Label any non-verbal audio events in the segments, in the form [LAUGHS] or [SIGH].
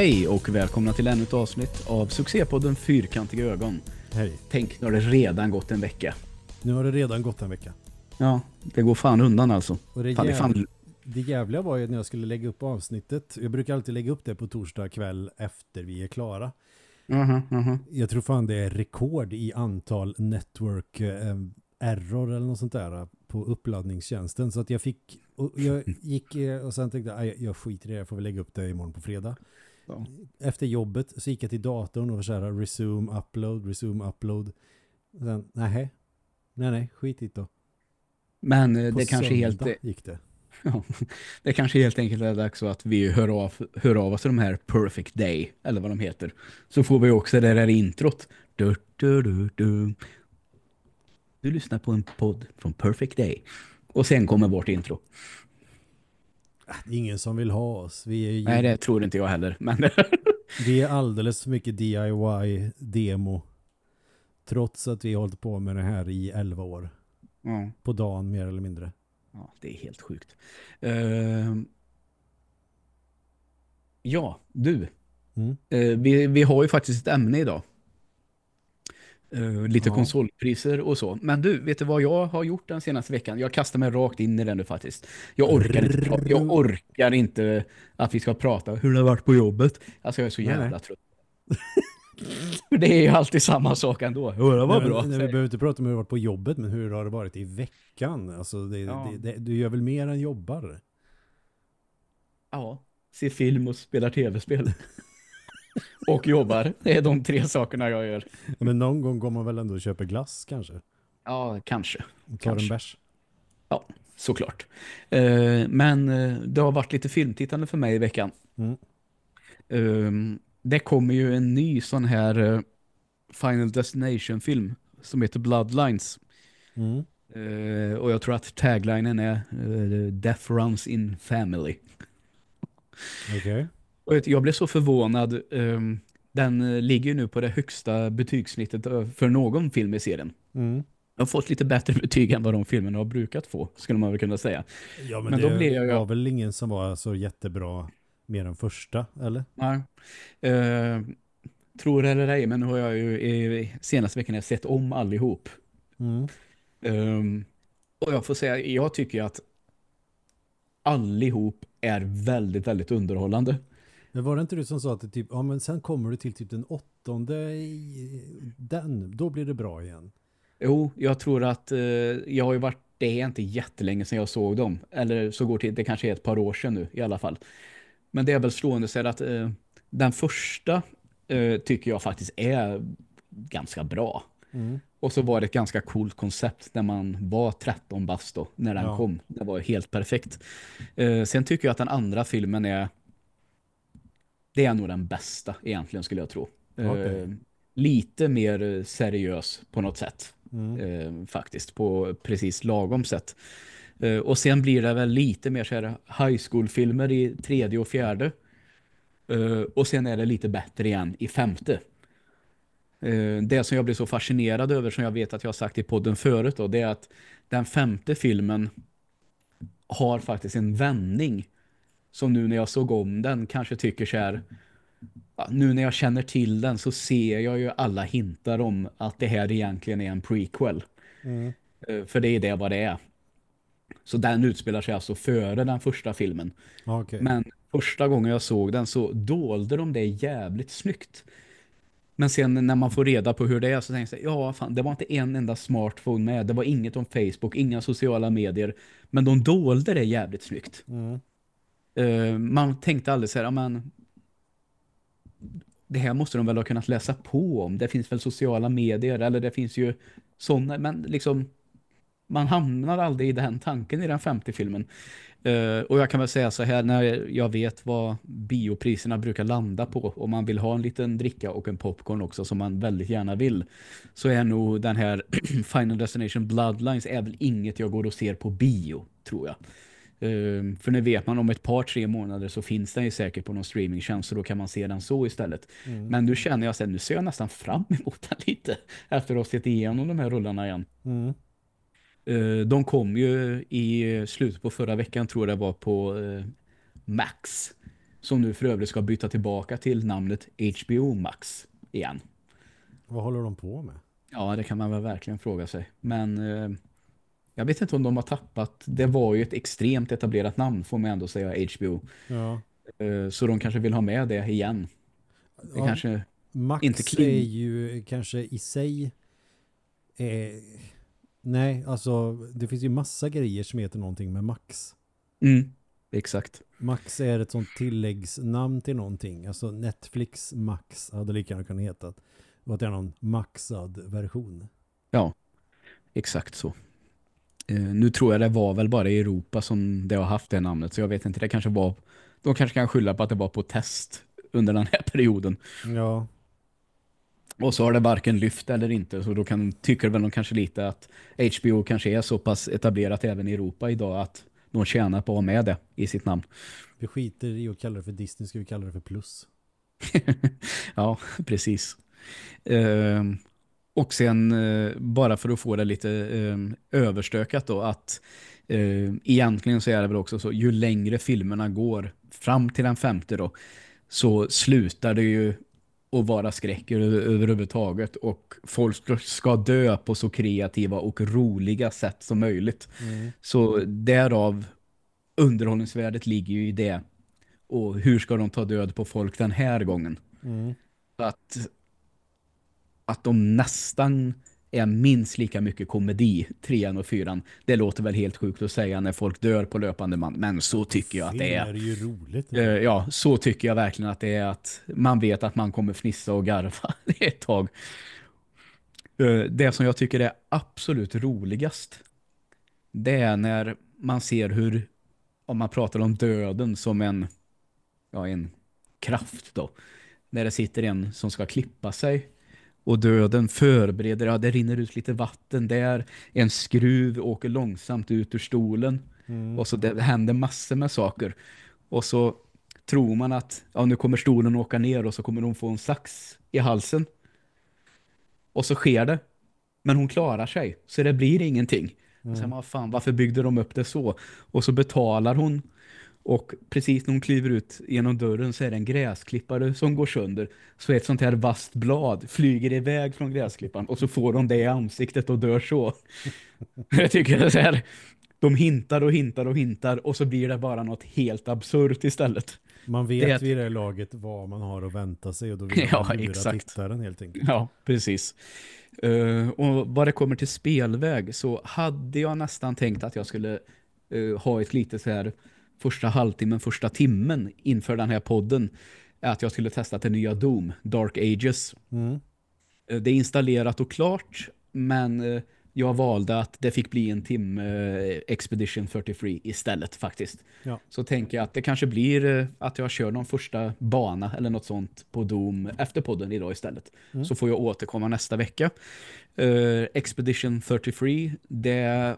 Hej och välkomna till ännu ett avsnitt av succépodden Fyrkantiga ögon. Hej. Tänk, nu har det redan gått en vecka. Nu har det redan gått en vecka. Ja, det går fan undan alltså. Och det, Fan, jäv... fan... det jävliga var ju när jag skulle lägga upp avsnittet. Jag brukar alltid lägga upp det på torsdag kväll efter vi är klara. Aha, aha. Jag tror fan det är rekord i antal network eh, error eller något sånt där på uppladdningstjänsten. Så att jag fick, och jag [LAUGHS] gick eh, och sen tänkte jag, jag skiter i det, jag får väl lägga upp det imorgon på fredag. Ja. Efter jobbet så gick jag till datorn och var så här, resume, upload, resume, upload. Och sen, nej, nej, nej, skit i då. Men eh, På det kanske helt... söndag gick det. [LAUGHS] Ja, det kanske helt enkelt är dags att vi hör av, hör av oss till de här Perfect Day, eller vad de heter. Så får vi också det där introt. Du, du, du, du. du lyssnar på en podd från Perfect Day. Och sen kommer vårt intro. Ingen som vill ha oss. Vi är, Nej, det tror inte jag heller. Men [LAUGHS] vi är alldeles för mycket DIY-demo. Trots att vi har hållit på med det här i 11 år. ja, På dagen mer eller mindre. ja, det är helt sjukt. Ehm. ja, du. Mm. Eh, vi, vi har ju faktiskt ett ämne idag. Eh, lite Ja. konsolpriser och så. Men du, vet du vad jag har gjort den senaste veckan? Jag kastar mig rakt in i den nu faktiskt. Jag orkar inte, jag orkar inte att vi ska prata hur det har varit på jobbet. Alltså jag är så Nej, jävla nej. trött. För [LAUGHS] det är ju alltid samma sak ändå. Ja, det var Nej, bra. men- nej, vi behöver inte prata om hur det har varit på jobbet, men hur har det varit i veckan? Alltså, det, Ja. det, det, du gör väl mer än jobbar? Ja, se film och spelar tv-spel. [LAUGHS] och jobbar. Det är de tre sakerna jag gör. Men någon gång går man väl ändå och köper glass kanske? Ja, kanske. Och tar Kanske. en bärs? Ja, såklart. Eh, men eh, det har varit lite filmtittande för mig i veckan. Mm. Eh, det kommer ju en ny sån här eh, Final Destination-film som heter Bloodlines. Mm. Eh, och jag tror att taglinen är eh, Death Runs in Family. Okej. Och jag blev så förvånad. ehm, den eh, ligger ju nu på det högsta betygssnittet eh, för någon film i serien. Mm. Jag har fått lite bättre betyg än vad de filmerna har brukat få, skulle man väl kunna säga. Ja, men, Men det då blir jag var väl ingen som var så jättebra mer än första, eller? Nej. Eh, tror eller ej, men nu har jag ju i senaste veckan sett om allihop. Mm. Ehm, och jag får säga, jag tycker att allihop är väldigt, väldigt underhållande. Men var det inte du som sa att det typ, ja men sen kommer du till typ den åttonde den, då blir det bra igen. Jo, jag tror att eh, jag har ju varit, det är inte jättelänge sedan jag såg dem. Eller så går till, det kanske är ett par år sedan nu i alla fall. Men det är väl slående så att eh, den första eh, tycker jag faktiskt är ganska bra. Mm. Och så var det ett ganska coolt koncept när man var 13 bast då, när den Ja. kom. Det var helt perfekt. Eh, sen tycker jag att den andra filmen är det är nog den bästa egentligen skulle jag tro. Eh, Okej. lite mer eh, seriös på något sätt. Mm. Eh, faktiskt på precis lagom sätt. Eh, och sen blir det väl lite mer så här high school-filmer i tredje och fjärde. Eh, och sen är det lite bättre igen i femte. Eh, det som jag blir så fascinerad över som jag vet att jag har sagt i podden förut då, det är att den femte filmen har faktiskt en vändning som nu när jag såg om den kanske tycker så här nu när jag känner till den så ser jag ju alla hintar om att det här egentligen är en prequel. Mm. Eh, För det är det vad det är. Så den utspelar sig alltså före den första filmen. Okej. Men första gången jag såg den så dolde de det jävligt snyggt. Men sen när man får reda på hur det är så tänker jag, ja fan, det var inte en enda smartphone med. Det var inget om Facebook, inga sociala medier. Men de dolde det jävligt snyggt. Mm. Uh, man tänkte aldrig så här, ja, men det här måste de väl ha kunnat läsa på om. Det finns väl sociala medier eller det finns ju sådana, men liksom man hamnar aldrig i den tanken i den femte filmen. Uh, och jag kan väl säga så här, när jag vet vad biopriserna brukar landa på om man vill ha en liten dricka och en popcorn också som man väldigt gärna vill så är nog den här [CLEARS THROAT] Final Destination Bloodlines är väl inget jag går och ser på bio, tror jag. Ehm, för nu vet man om ett par, tre månader så finns den ju säkert på någon streamingtjänst så då kan man se den så istället. Mm. Men nu känner jag sen, nu ser jag nästan fram emot den [LAUGHS] lite efter att ha sett igenom de här rullarna igen. Mm. Eh, de kom ju i slutet på förra veckan tror jag det var på eh, Max. som nu för övrigt ska byta tillbaka till namnet HBO Max igen. Vad håller de på med? Ja, det kan man väl verkligen fråga sig. Men eh, jag vet inte om de har tappat. Det var ju ett extremt etablerat namn får man ändå säga HBO. Ja. Eh, så de kanske vill ha med det igen. Det ja. kanske Max inte clean. är ju kanske i sig eh, nej, alltså det finns ju massa grejer som heter någonting med Max. Mm, exakt. Max är ett sånt tilläggsnamn till någonting. Alltså Netflix Max hade lika gärna kunnat heta. Och att det är någon maxad version. Ja, exakt så. Eh, nu tror jag det var väl bara i Europa som det har haft det namnet. Så jag vet inte, det kanske var... De kanske kan skylla på att det var på test under den här [LAUGHS] perioden. Ja, Och så har det varken lyft eller inte. Så då kan, tycker väl de kanske lite att HBO kanske är så pass etablerat även i Europa idag att de tjänar på att ha med det i sitt namn. vi skiter i att kalla det för Disney, ska vi kalla det för plus. [LAUGHS] Ja, precis. Ehm, och sen eh, bara för att få det lite ehm, överstökat då att eh, egentligen så är det väl också så ju längre filmerna går fram till den femte då så slutar det ju att vara skräck över- överhuvudtaget och folk ska- dö på så kreativa och roliga sätt som möjligt. Mm. Så därav underhållningsvärdet ligger ju i det. Och hur ska de ta död på folk den här gången? Mm. Att, att de nästan är minst lika mycket komedi, trean och fyran. Det låter väl helt sjukt att säga när folk dör på löpande man. Men så tycker jag att det är. är ju roligt. Eh, Ja, så tycker jag verkligen att det är att man vet att man kommer fnissa och garva [LAUGHS] ett tag. Eh, Det som jag tycker är absolut roligast det är när man ser hur, om man pratar om döden som en, ja, en kraft då. När det sitter en som ska klippa sig och döden förbereder, ja det rinner ut lite vatten där, en skruv åker långsamt ut ur stolen Mm. och så det händer massor med saker. Och så tror man att ja, nu kommer stolen åka ner och så kommer hon få en sax i halsen. Och så sker det. Men hon klarar sig, så det blir ingenting. Mm. Sen, vad fan, varför byggde de upp det så? Och så betalar hon. Och precis när hon kliver ut genom dörren så är det en gräsklippare som går sönder. Så ett sånt här vasst blad flyger iväg från gräsklipparen. Och så får hon det i ansiktet och dör så. [LAUGHS] Jag tycker det är så här. De hintar och hintar och hintar och så blir det bara något helt absurt istället. Man vet Det- vid det laget vad man har att vänta sig och då vill [LAUGHS] Ja, man lura exakt. tittaren helt enkelt. Ja, precis. Eh, och vad det kommer till spelväg så hade jag nästan tänkt att jag skulle eh, ha ett lite så här första halvtimmen, första timmen inför den här podden att jag skulle testa det nya Doom, Dark Ages. Mm. Eh, Det är installerat och klart, men eh, jag valde att det fick bli en timme eh, Expedition 33 istället faktiskt. Ja. Så tänker jag att det kanske blir att jag kör någon första bana eller något sånt på Doom efter podden idag istället. Mm. Så får jag återkomma nästa vecka. Expedition 33, det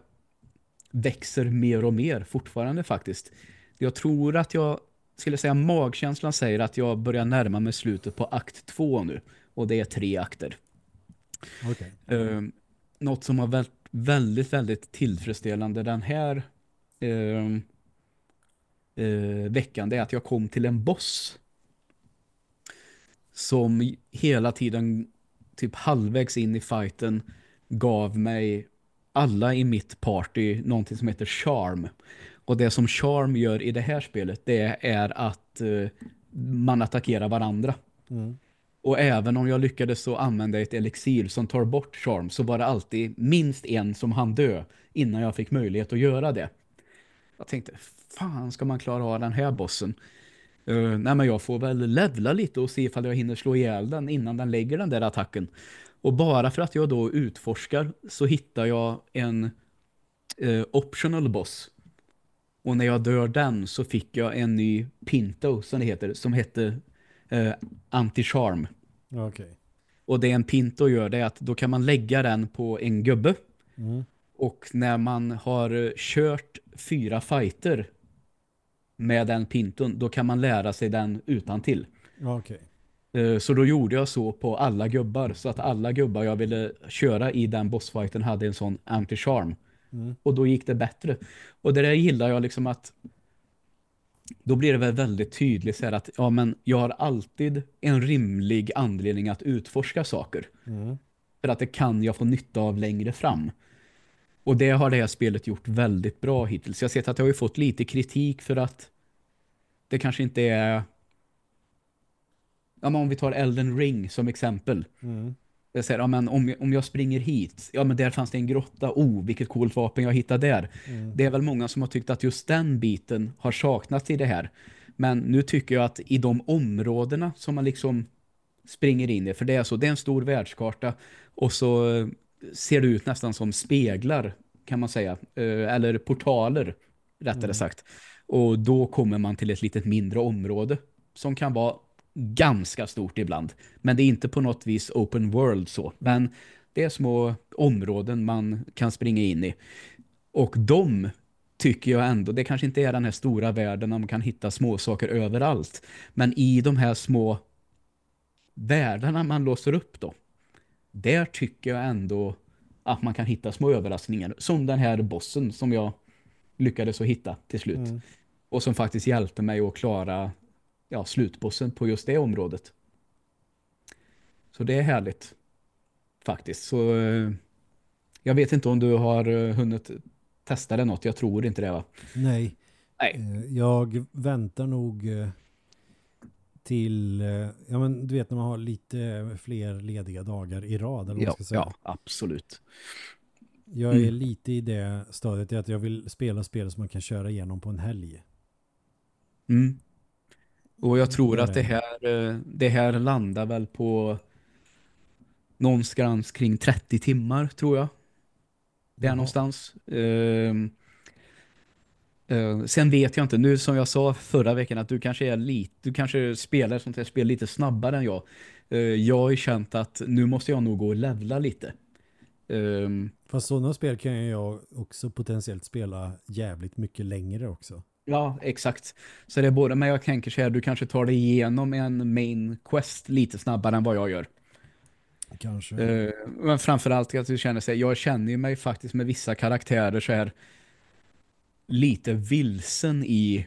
växer mer och mer fortfarande faktiskt. Jag tror att jag skulle säga magkänslan säger att jag börjar närma mig slutet på akt två nu. Och det är tre akter. Okej. Eh, något som har varit väldigt, väldigt tillfredsställande den här eh, eh, veckan det är att jag kom till en boss som hela tiden typ halvvägs in i fighten gav mig alla i mitt party någonting som heter charm. Och det som charm gör i det här spelet det är att eh, man attackerar varandra. Mm. Och även om jag lyckades så använda ett elixir som tar bort charm så var det alltid minst en som hann dö innan jag fick möjlighet att göra det. Jag tänkte, fan ska man klara av den här bossen? Uh, nej men jag får väl levla lite och se ifall jag hinner slå ihjäl den innan den lägger den där attacken. Och bara för att jag då utforskar så hittar jag en eh, optional boss. Och när jag dör den så fick jag en ny Pinto som det heter, som hette eh, Anti-Charm. Okej. Och det en Pinto gör det är att då kan man lägga den på en gubbe. Mm. Och när man har eh, kört fyra fighter med den Pinton, då kan man lära sig den utan till. Okej. Eh, Så då gjorde jag så på alla gubbar. Så att alla gubbar jag ville köra i den bossfighten hade en sån anti-charm. Mm. Och då gick det bättre. Och det där gillar jag liksom att då blir det väl väldigt tydligt så här att ja, men jag har alltid en rimlig anledning att utforska saker. Mm. För att det kan jag få nytta av längre fram. Och det har det här spelet gjort väldigt bra hittills. Jag har sett att jag har fått lite kritik för att det kanske inte är... Ja, men om vi tar Elden Ring som exempel. Mm. Jag säger, ja, men om, om jag springer hit, ja men där fanns det en grotta, oh vilket coolt vapen jag hittade där. Mm. Det är väl många som har tyckt att just den biten har saknats i det här. Men nu tycker jag att i de områdena som man liksom springer in i, för det är så, det är en stor världskarta och så eh, ser det ut nästan som speglar kan man säga, Eh, eller portaler rättare Mm. sagt. Och då kommer man till ett litet mindre område som kan vara ganska stort ibland. Men det är inte på något vis open world så. Men det är små områden man kan springa in i. Och de tycker jag ändå, det kanske inte är den här stora världen där man kan hitta små saker överallt. Men i de här små världarna man låser upp då, där tycker jag ändå att man kan hitta små överraskningar. Som den här bossen som jag lyckades att hitta till slut. Mm. Och som faktiskt hjälpte mig att klara ja, slutbossen på just det området. Så det är härligt. Faktiskt. Så eh, jag vet inte om du har eh, hunnit testa det något. Jag tror inte det va? Nej, Nej. Eh, Jag väntar nog till, ja men du vet när man har lite fler lediga dagar i rad eller Ja, ja, absolut. Jag är Mm. lite i det stadiet att jag vill spela spel som man kan köra igenom på en helg. Mm. Och jag tror att det det. här, eh, det här landar väl på någonstans kring 30 timmar tror jag. Där Jaha. någonstans. Ehm, eh, sen vet jag inte, nu som jag sa förra veckan att du kanske är lite, du kanske spelar sånt här spel lite snabbare än jag. Eh, jag har ju känt att nu måste jag nog gå och levla lite. Ehm, Fast sådana spel kan jag också potentiellt spela jävligt mycket längre också. Ja, exakt. Så det är både, men jag tänker så här, du kanske tar dig igenom en main quest lite snabbare än vad jag gör. Kanske. Eh, men framförallt att du känner sig, jag känner ju mig faktiskt med vissa karaktärer så här lite vilsen i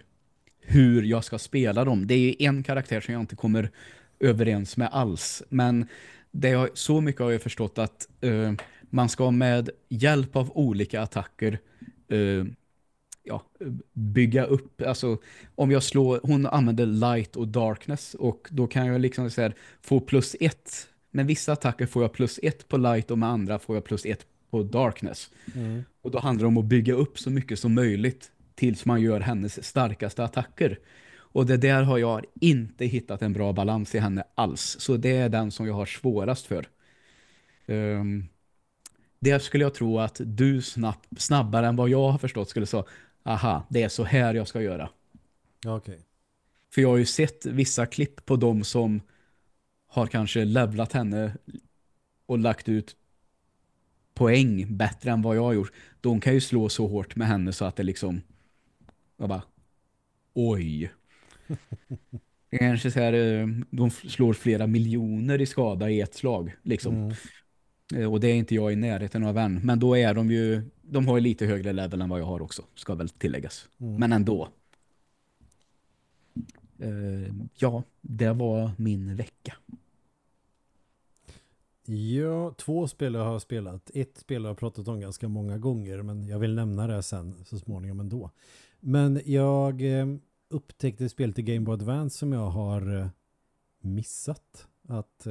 hur jag ska spela dem. Det är en karaktär som jag inte kommer överens med alls. Men det har, så mycket har jag förstått att eh, man ska med hjälp av olika attacker eh, ja, bygga upp, alltså om jag slår, hon använder light och darkness och då kan jag liksom så här, få plus ett. Med vissa attacker får jag plus ett på light och med andra får jag plus ett på darkness. Mm. Och då handlar det om att bygga upp så mycket som möjligt tills man gör hennes starkaste attacker. Och det där har jag inte hittat en bra balans i henne alls. Så det är den som jag har svårast för. Um, där skulle jag tro att du snabb, snabbare än vad jag har förstått skulle säga aha, det är så här jag ska göra. Okej. För jag har ju sett vissa klipp på dem som har kanske levlat henne och lagt ut poäng bättre än vad jag har gjort. De kan ju slå så hårt med henne så att det liksom jag bara oj. Det [LAUGHS] kanske så här, eh, de slår flera miljoner i skada i ett slag liksom. Mm. Eh, Och det är inte jag i närheten av än. Men då är de ju, de har ju lite högre level än vad jag har också, ska väl tilläggas. Mm. Men ändå. Eh, ja, det var min vecka. Ja, två spel jag har spelat. Ett spel jag har pratat om ganska många gånger men jag vill nämna det sen så småningom ändå. Men jag eh, upptäckte ett spel till Game Boy Advance som jag har missat. Att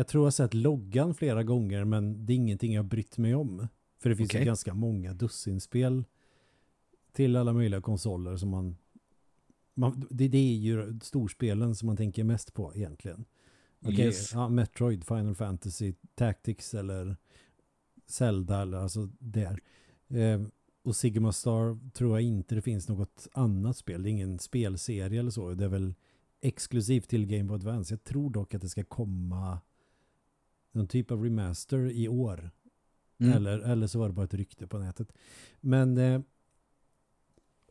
jag tror jag har sett loggan flera gånger men det är ingenting jag brytt mig om. För det finns ju Okej. ganska många dussinspel till alla möjliga konsoler som man, man det, det är ju storspelen som man tänker mest på egentligen. Okej, Yes. ja, Metroid, Final Fantasy, Tactics eller Zelda eller alltså där. Eh, och Sigma Star tror jag inte det finns något annat spel. Det är ingen spelserie eller så. Det är väl exklusivt till Game Boy Advance. Jag tror dock att det ska komma någon typ av remaster i år. Mm. Eller, eller så var det bara ett rykte på nätet. Men eh,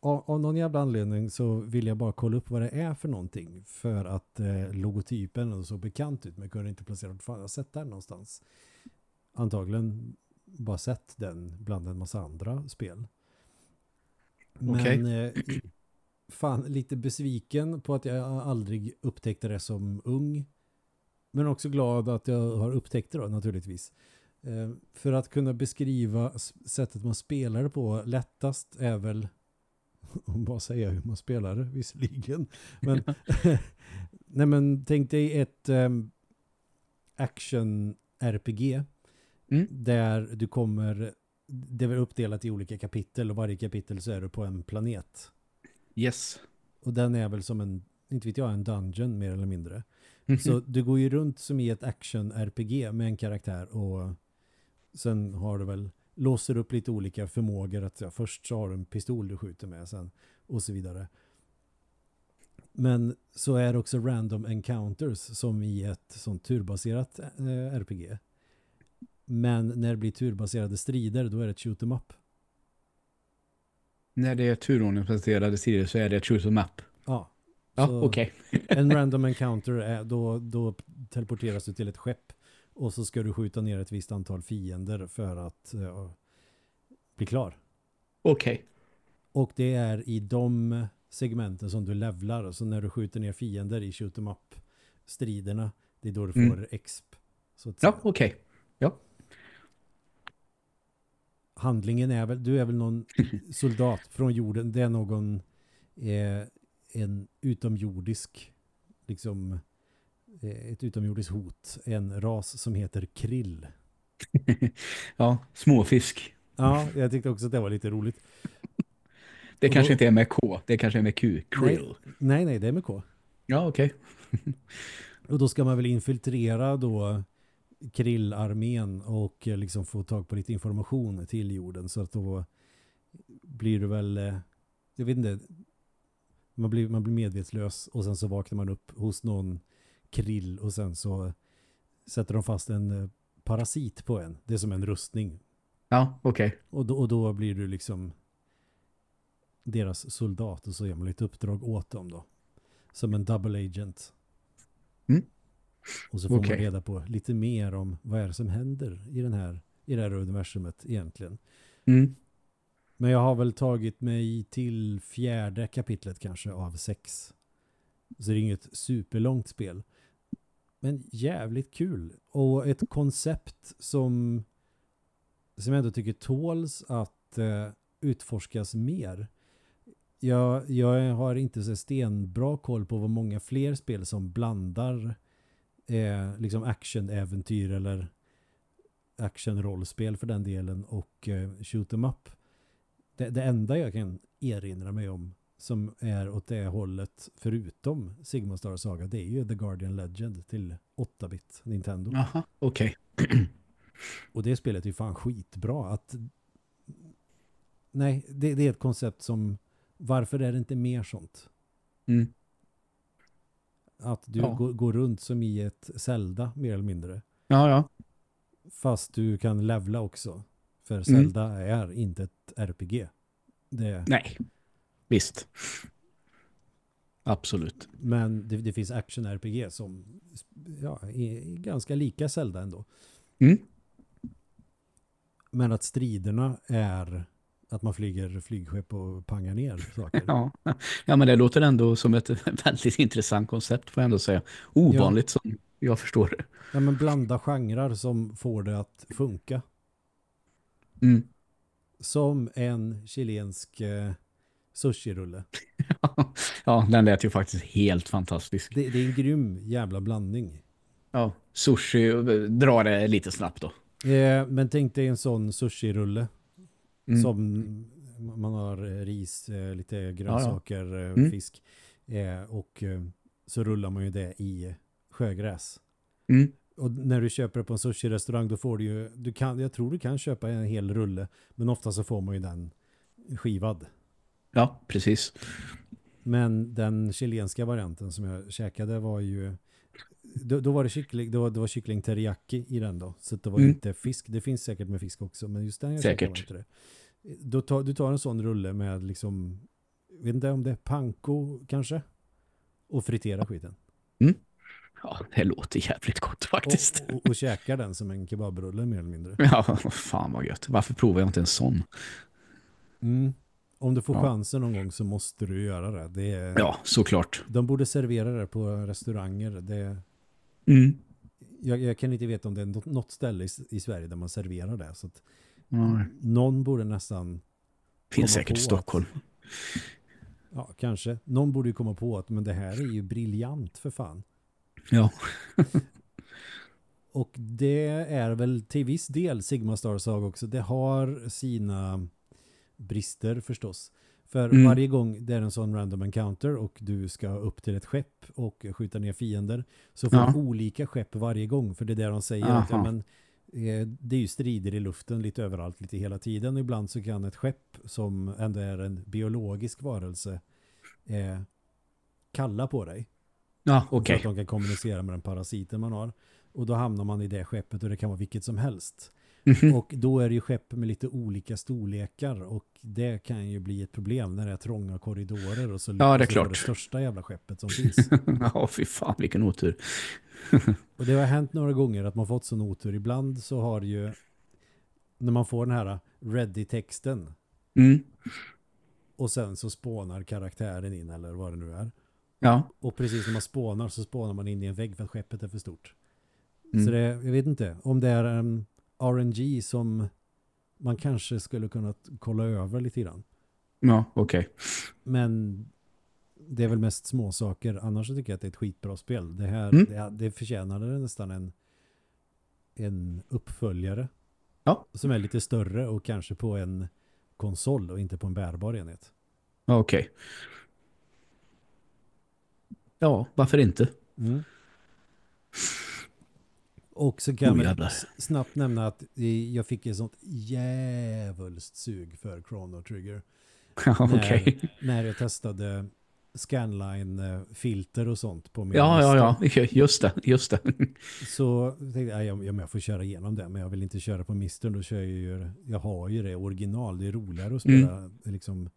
av, av någon jävla anledning så vill jag bara kolla upp vad det är för någonting. För att eh, logotypen såg bekant ut men jag kunde inte placera vart fan jag har sett den någonstans. Antagligen bara sett den bland en massa andra spel. Men Okej. eh, [CLEARS THROAT] fan lite besviken på att jag aldrig upptäckte det som ung. Men också glad att jag har upptäckt det då naturligtvis. Eh, för att kunna beskriva sättet man spelar på lättast är väl om bara säga hur man spelar det visserligen. Men, [LAUGHS] nej men tänk dig ett um, action-RPG Mm. där du kommer det är uppdelat i olika kapitel och varje kapitel så är du på en planet. Yes. Och den är väl som en, inte vet jag, en dungeon mer eller mindre. Mhm. Så du går ju runt som i ett action-RPG med en karaktär och sen har du väl låser upp lite olika förmågor att ja, först så har du en pistol du skjuter med sen och så vidare. Men så är det också random encounters som i ett sånt turbaserat eh, RPG. Men när det blir turbaserade strider då är det ett shoot 'em up. När det är turordningsbaserade serier så är det ett shoot 'em up. Ja. Ja, okej. En random encounter är då, då teleporteras du till ett skepp och så ska du skjuta ner ett visst antal fiender för att ja, bli klar. Okej. Och det är i de segmenten som du levlar. Så när du skjuter ner fiender i shoot 'em up striderna, det är då du får Mm. exp. Så att Ja, okej. Handlingen är väl, du är väl någon [LAUGHS] soldat från jorden. Det är någon eh, en utomjordisk liksom eh, ett utomjordiskt hot. En ras som heter krill. [LAUGHS] ja, småfisk. Ja, jag tyckte också att det var lite roligt. Det Och kanske då- inte är med K, det kanske är med Q. Krill. Nej, nej, det är med K. Ja, okej. [LAUGHS] Och då ska man väl infiltrera då krillarmén och eh, liksom få tag på lite information till jorden så att då blir det väl eh, jag vet inte man blir, man blir medvetslös och sen så vaknar man upp hos någon krill och sen så sätter de fast en eh, parasit på en. Det är som en rustning. Ja, okej. Och då, och då blir du liksom deras soldat och så gör man lite uppdrag åt dem då. Som en double agent. Mm. Och så får Okej. man reda på lite mer om vad är det som händer i, den här, i det här universumet egentligen. Mm. Men jag har väl tagit mig till fjärde kapitlet kanske av sex. Så det är inget superlångt spel. Men jävligt kul. Och ett koncept som som jag ändå tycker tåls att eh, utforskas mer. Jag, jag har inte så stenbra koll på vad många fler spel som blandar eh, liksom action-äventyr eller action-rollspel för den delen och eh, shoot 'em up. Det, det enda jag kan erinra mig om som är åt det hållet förutom Sigma Star Saga det är ju The Guardian Legend till 8-bit Nintendo. Aha, okej. [CLEARS THROAT] Och det spelet är ju fan skitbra. Att, nej, det, det är ett koncept som varför är det inte mer sånt? Mm. Att du Ja. går, går runt som i ett Zelda mer eller mindre. Ja, ja. Fast du kan levla också. För Mm. Zelda är inte ett RPG. Det, Nej. Visst. Absolut. men det, det finns action-RPG som ja, är ganska lika Zelda ändå. Mm. Men att striderna är att man flyger flygskepp och pangar ner saker. [LAUGHS] Ja. ja, men det låter ändå som ett [LAUGHS] väldigt intressant koncept får jag ändå säga. Ovanligt som jag förstår det. Ja, men blanda genrer som får det att funka. Mm. Som en chilensk eh, sushi-rulle. [LAUGHS] ja, den lät ju faktiskt helt fantastisk. Det, det är en grym jävla blandning. Ja, sushi, dra det lite snabbt då. Eh, men tänk dig en sån sushi-rulle Mm. som man har eh, ris, eh, lite grönsaker, eh, Mm. fisk eh, och eh, så rullar man ju det i sjögräs. Mm. Och när du köper det på en sushi-restaurang då får du ju, du kan, jag tror du kan köpa en hel rulle men ofta så får man ju den skivad. Ja, precis. Men den chilenska varianten som jag käkade var ju då, då var det kyckling, då, det var kyckling teriyaki i den då. Så det var Mm. inte fisk. Det finns säkert med fisk också, men just den jag Säkert. var inte det. Då tar, du tar en sån rulle med liksom, vet inte om det är panko kanske, och friterar skiten. [LAUGHS] Ja, det låter jävligt gott faktiskt. Och, och, och käkar den som en kebabrulle mer eller mindre. Ja, fan vad gött. Varför provar jag inte en sån? Mm. Om du får Ja. chansen någon gång så måste du göra det. det är, Ja, såklart. De borde servera det på restauranger. Det, Mm. jag, jag kan inte veta om det är något, ställe i, i Sverige där man serverar det. Så att Ja, någon borde nästan, finns säkert i Stockholm. ja kanske, någon borde ju komma på att men det här är ju briljant för fan. Ja. [LAUGHS] Och det är väl till viss del Sigma Star Saga också. Det har sina brister förstås. För Mm. varje gång det är en sån random encounter och du ska upp till ett skepp och skjuta ner fiender så får Ja. du olika skepp varje gång. För det är där de säger att ja, men, eh, det är ju strider i luften lite överallt, lite hela tiden. Och ibland så kan ett skepp som ändå är en biologisk varelse eh, kalla på dig. Ja, För okej. att de kan kommunicera med den parasiten man har. Och då hamnar man i det skeppet och det kan vara vilket som helst. Mhm. Och då är det ju skepp med lite olika storlekar och det kan ju bli ett problem när det är trånga korridorer och så Ja, det är klart. det största jävla skeppet som [LAUGHS] finns. Ja, fy fan vilken otur. [LAUGHS] och det har hänt några gånger att man fått sån otur. Ibland så har ju när man får den här ready-texten Mm. och sen så spånar karaktären in eller vad det nu är. Ja. Och precis när man spånar så spånar man in i en vägg för att skeppet är för stort. Mm. Så det, jag vet inte, om det är en RNG som man kanske skulle kunna kolla över lite grann. Ja, okej. Men det är väl mest små saker. Annars tycker jag att det är ett skitbra spel. Det här Mm. det, det förtjänade nästan en, en uppföljare. Ja. Som är lite större och kanske på en konsol och inte på en bärbar enhet. Okej. Ja, varför inte? Mm. Och så kan Oh, snabbt nämna att eh, jag fick ett sånt jävulst sug för Chrono Trigger. [LAUGHS] När- okej. När jag testade scanline-filter och sånt på min Ja, ja, ja. [LAUGHS] Just det, just det. Så tänkte jag, ja, ja, men jag får köra igenom det, men jag vill inte köra på Mistern. Då kör jag ju, jag har ju det original. Det är roligare att spela Mm. liksom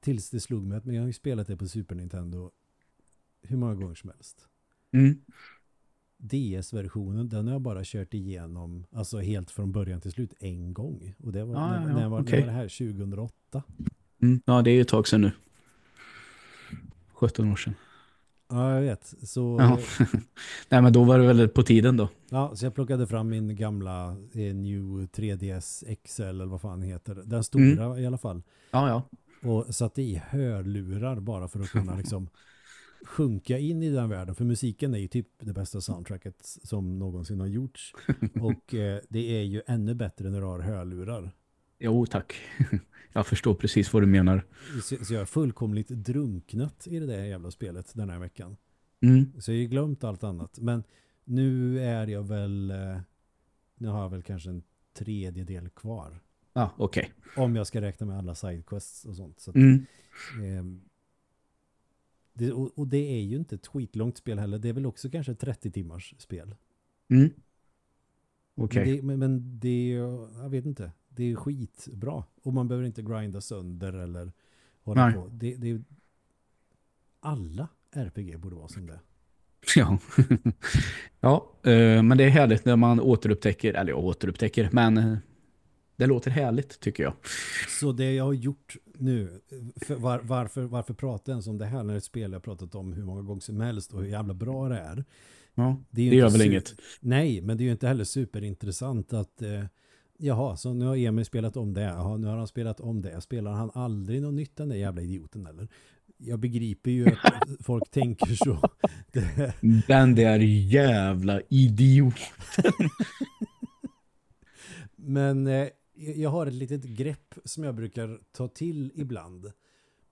tills det slog mig att men jag har ju spelat det på Super Nintendo hur många gånger som helst. Mm. DS-versionen, den har jag bara kört igenom alltså helt från början till slut en gång. Och det var, Ah, när, ja, när, jag var, när okej. var det här 2008. Mm. Ja, det är ju ett tag sedan nu. 17 år sedan. Ja, jag vet. Så, Ja. [LAUGHS] Nej, men då var det väl på tiden då. ja, så jag plockade fram min gamla eh, New 3DS XL eller vad fan heter. Den stora i alla fall. Ja, ja. Och satte i hörlurar bara för att kunna [LAUGHS] liksom sjunka in i den världen. För musiken är ju typ det bästa soundtracket som någonsin har gjorts. [LAUGHS] Och eh, det är ju ännu bättre när du har hörlurar. Jo, tack. [LAUGHS] Jag förstår precis vad du menar. Så, så jag är fullkomligt drunknat i det där jävla spelet den här veckan. Mm. Så jag har ju glömt allt annat. Men nu är jag väl, eh, nu har jag väl kanske en tredjedel kvar. Ja, okej. Om jag ska räkna med alla sidequests och sånt. Så att, Mm. ehm, det, och, och det är ju inte ett skitlångt spel heller. Det är väl också kanske ett 30 timmars spel. Mm. Okej. Men, det, men, men det är ju- jag vet inte. Det är skitbra. Och man behöver inte grinda sönder eller hålla Nej. på. Det, det är, alla RPG borde vara som det. [LAUGHS] Ja. [LAUGHS] ja, eh, men det är härligt när man återupptäcker, eller ja, återupptäcker, men det låter härligt tycker jag. Så det jag har gjort nu, var, varför, varför pratar jag ens om det här när ett spel jag har pratat om hur många gånger som helst och hur jävla bra det är. Ja, Det, är det gör väl inget. Nej, men det är ju inte heller superintressant att eh, jaha, så nu har Emil spelat om det. Jaha, nu har han spelat om det. Spelar han aldrig något nytt den där jävla idioten eller? Jag begriper ju att [LAUGHS] folk tänker så. Den där jävla idiot. [LAUGHS] men eh, jag har ett litet grepp som jag brukar ta till ibland.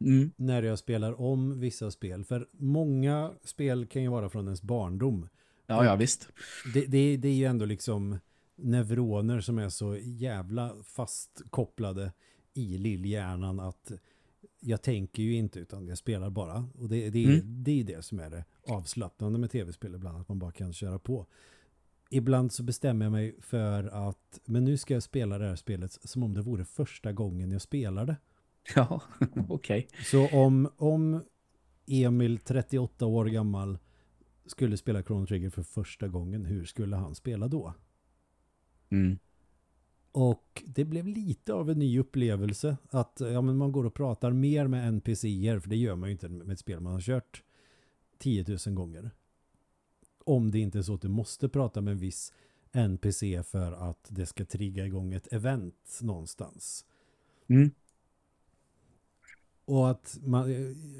Mm. när jag spelar om vissa spel. För många spel kan ju vara från ens barndom. Ja, ja, visst. Det, det, det är ju ändå liksom neuroner som är så jävla fastkopplade i lillhjärnan att jag tänker ju inte utan jag spelar bara. Och det, det, är, Mm. det är det som är det avslappnande med tv-spel ibland, att man bara kan köra på. Ibland så bestämmer jag mig för att men nu ska jag spela det här spelet som om det vore första gången jag spelar det. [LAUGHS] Ja, okej. Så om, om Emil, 38 år gammal, skulle spela Chrono Trigger för första gången, hur skulle han spela då? Mm. Och det blev lite av en ny upplevelse att ja, men man går och pratar mer med NPCer för det gör man ju inte med ett spel man har kört 10 000 gånger. Om det inte är så att du måste prata med en viss NPC för att det ska trigga igång ett event någonstans. Mm. Och att man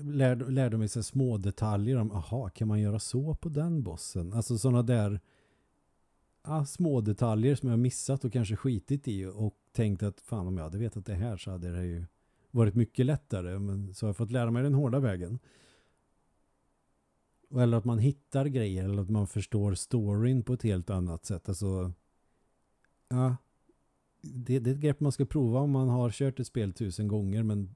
lär, lärde mig sig små detaljer om, aha, kan man göra så på den bossen? Alltså sådana där ja, små detaljer som jag missat och kanske skitit i och tänkt att fan om jag hade vetat det här så hade det ju varit mycket lättare. Men så har jag fått lära mig den hårda vägen. Eller att man hittar grejer eller att man förstår storyn på ett helt annat sätt. Alltså, ja, det, det är ett grepp man ska prova om man har kört ett spel tusen gånger men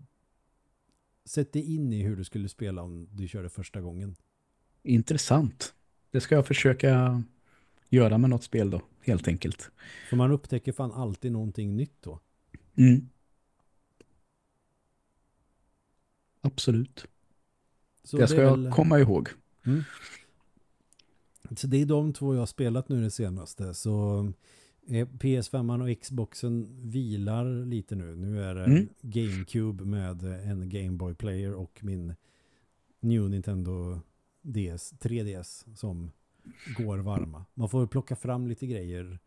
sätt dig in i hur du skulle spela om du kör det första gången. Intressant. Det ska jag försöka göra med något spel då, helt enkelt. För man upptäcker fan alltid någonting nytt då. Mm. Absolut. Så det ska är jag väl- komma ihåg. Mm. Så det är de två jag har spelat nu det senaste. Så eh, PS5 och Xboxen vilar lite nu. Nu är det Mm. GameCube med en Game Boy Player och min New Nintendo DS, 3DS som går varma. Man får plocka fram lite grejer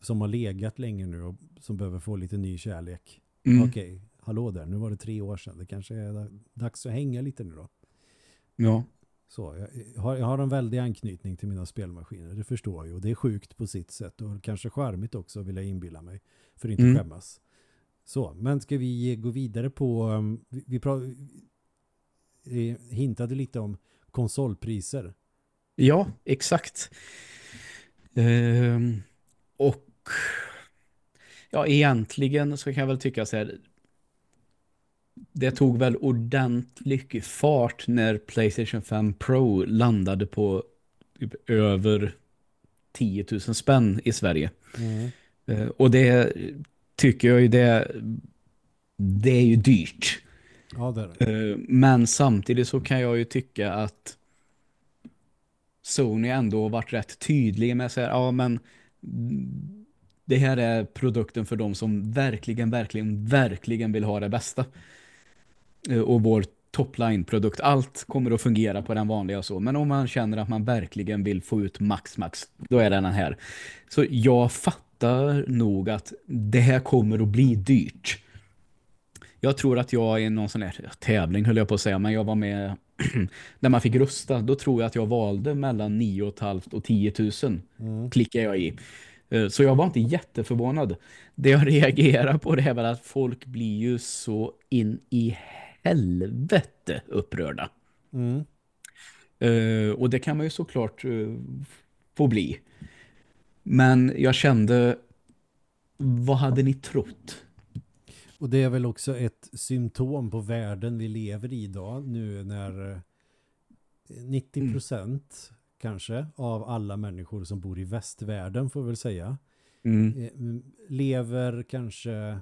som har legat länge nu och som behöver få lite ny kärlek. Mm. Okej, hallå där, nu var det tre år sedan. Det kanske är dags att hänga lite nu då. Ja. Så, jag har, jag har en väldig anknytning till mina spelmaskiner, det förstår jag. Och det är sjukt på sitt sätt och kanske charmigt också vill jag inbilla mig. För att inte Mm. skämmas. Så, men ska vi gå vidare på... um, Vi, vi pra, hintade lite om konsolpriser. Ja, exakt. Ehm, och ja, egentligen så kan jag väl tycka så här. Det tog väl ordentligt fart när Playstation 5 Pro landade på typ över 10 000 spänn i Sverige. Eh, Och det tycker jag ju det, det är ju dyrt. Ja, det är det. Eh, Men samtidigt så kan jag ju tycka att Sony ändå har varit rätt tydlig med att säga, ja men mm, det här är produkten för de som verkligen, verkligen, verkligen vill ha det bästa. Eh, Och vår topline-produkt, allt kommer att fungera på den vanliga så. Men om man känner att man verkligen vill få ut max, max, då är det den här. Så jag fattar nog att det här kommer att bli dyrt. Jag tror att jag i någon sån här tävling höll jag på att säga, men jag var med [CLEARS THROAT] när man fick rösta, då tror jag att jag valde mellan 9 500 och 10 000 Mm. klickar jag i. Eh, Så jag var inte jätteförvånad. Det jag [LAUGHS] reagerar på det är väl att folk blir ju så in i helvete upprörda. Mm. Eh, och det kan man ju såklart eh, få bli. Men jag kände, vad hade ni trott? Och det är väl också ett symptom på världen vi lever i idag nu när eh, 90 procent kanske av alla människor som bor i västvärlden får väl säga Mm. eh, mm, lever kanske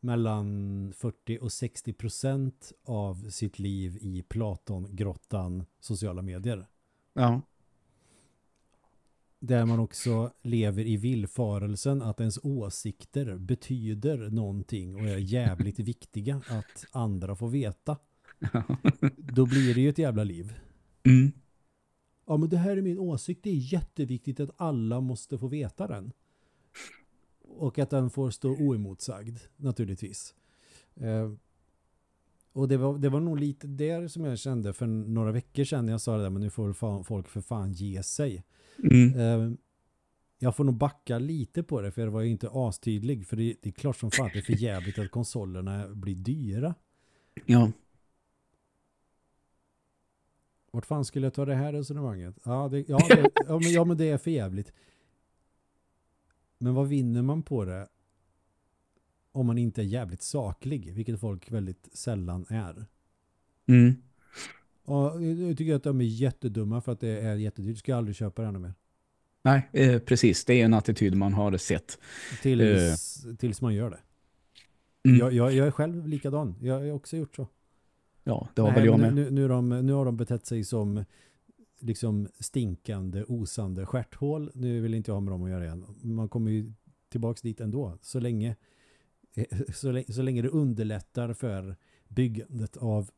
mellan 40 och 60 procent av sitt liv i Platongrottan sociala medier. Ja. Där man också lever i villfarelsen att ens åsikter betyder någonting och är jävligt [LAUGHS] viktiga att andra får veta. Då blir det ju ett jävla liv. Mm. Ja men det här är min åsikt, det är jätteviktigt att alla måste få veta den. Och att den får stå oemotsagd, naturligtvis. Eh, och det var, det var nog lite där som jag kände för några veckor sedan när jag sa det där, men nu får fan, folk för fan ge sig. Mm. Eh, jag får nog backa lite på det för jag var ju inte astydlig för det, det är klart som fan det är för jävligt att konsolerna blir dyra. Ja. Vart fan skulle jag ta det här resonemanget? Ja, det, ja, det, ja, men, ja, men det är för jävligt. Men vad vinner man på det om man inte är jävligt saklig, vilket folk väldigt sällan är. Mm. Och jag tycker att de är jättedumma för att det är jättedyrt. Ska jag aldrig köpa det ännu mer. Nej, eh, precis. Det är en attityd man har sett. Tills, tills man gör det. Mm. Jag, jag, jag är själv likadan. Jag har också gjort så. Ja, det har Nej, väl jag med. Nu, nu, de, nu har de betett sig som liksom stinkande, osande stjärthål. Nu vill inte jag ha med dem att göra igen. Man kommer ju tillbaks dit ändå. Så länge, [LAUGHS] så, länge, så länge det underlättar för byggandet av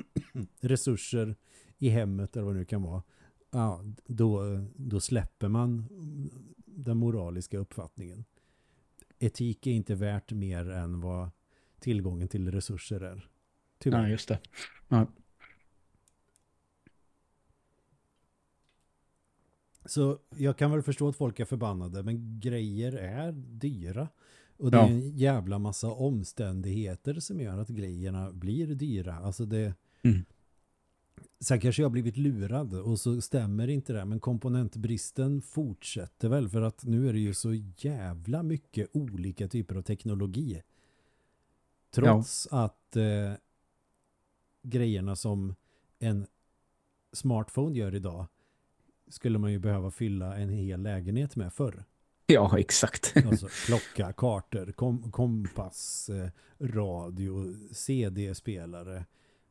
[COUGHS] resurser i hemmet eller vad det nu kan vara. Ja, då, då släpper man den moraliska uppfattningen. Etik är inte värt mer än vad tillgången till resurser är. Tyvärr. Ja, just det. Ja. Så jag kan väl förstå att folk är förbannade, men grejer är dyra. Och det ja. är en jävla massa omständigheter som gör att grejerna blir dyra. Alltså det... Mm. Sen kanske jag har blivit lurad och så stämmer inte det. Men komponentbristen fortsätter väl för att nu är det ju så jävla mycket olika typer av teknologi. Trots ja. att eh, grejerna som en smartphone gör idag skulle man ju behöva fylla en hel lägenhet med förr. Ja, exakt. [LAUGHS] Alltså klocka, kartor, kom, kompass, eh, radio, CD-spelare,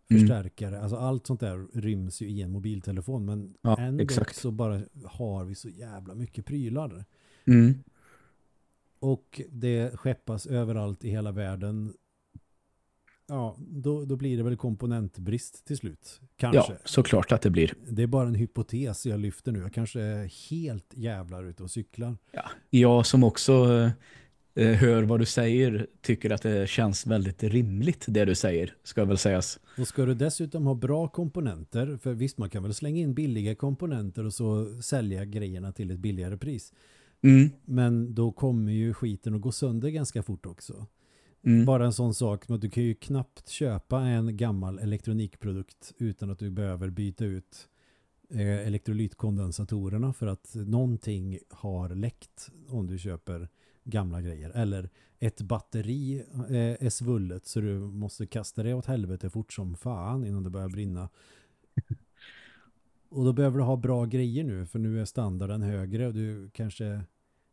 förstärkare. Mm. Alltså allt sånt där ryms ju i en mobiltelefon. Men ja, ändå exakt. så bara har vi så jävla mycket prylar. Mm. Och det skeppas överallt i hela världen ja, då, då blir det väl komponentbrist till slut. Kanske. Ja, såklart att det blir. Det är bara en hypotes jag lyfter nu. Jag kanske är helt jävlar ute och cyklar. Ja, jag som också eh, hör vad du säger tycker att det känns väldigt rimligt det du säger, ska väl sägas. Och ska du dessutom ha bra komponenter, för visst man kan väl slänga in billiga komponenter och så sälja grejerna till ett billigare pris. Mm. Men då kommer ju skiten att gå sönder ganska fort också. Mm. Bara en sån sak som att du kan ju knappt köpa en gammal elektronikprodukt utan att du behöver byta ut eh, elektrolytkondensatorerna för att någonting har läckt om du köper gamla grejer. Eller ett batteri eh, är svullet så du måste kasta det åt helvete fort som fan innan det börjar brinna. Och då behöver du ha bra grejer nu för nu är standarden högre och du kanske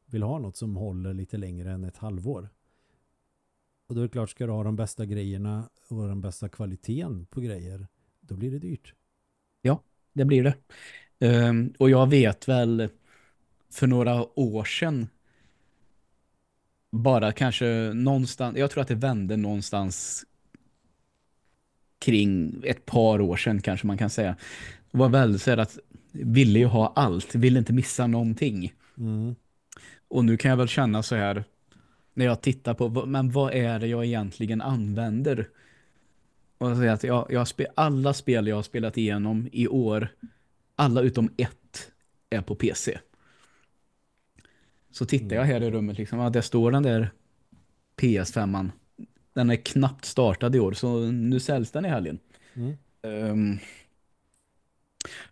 vill ha något som håller lite längre än ett halvår. Och då är det klart, ska du ha de bästa grejerna och den bästa kvaliteten på grejer, då blir det dyrt. Ja, det blir det. Um, och jag vet väl för några år sedan bara kanske någonstans, jag tror att det vände någonstans kring ett par år sedan kanske man kan säga. Det var väl så att ville ju ha allt, ville inte missa någonting. Mm. Och nu kan jag väl känna så här när jag tittar på men vad är det jag egentligen använder. Och säga att jag, jag spel, alla spel jag har spelat igenom i år, alla utom ett är på PC. Så tittar jag här i rummet, liksom, ja, där står den där PS5-man. Den är knappt startad i år, så nu säljs den i helgen. Mm. Um,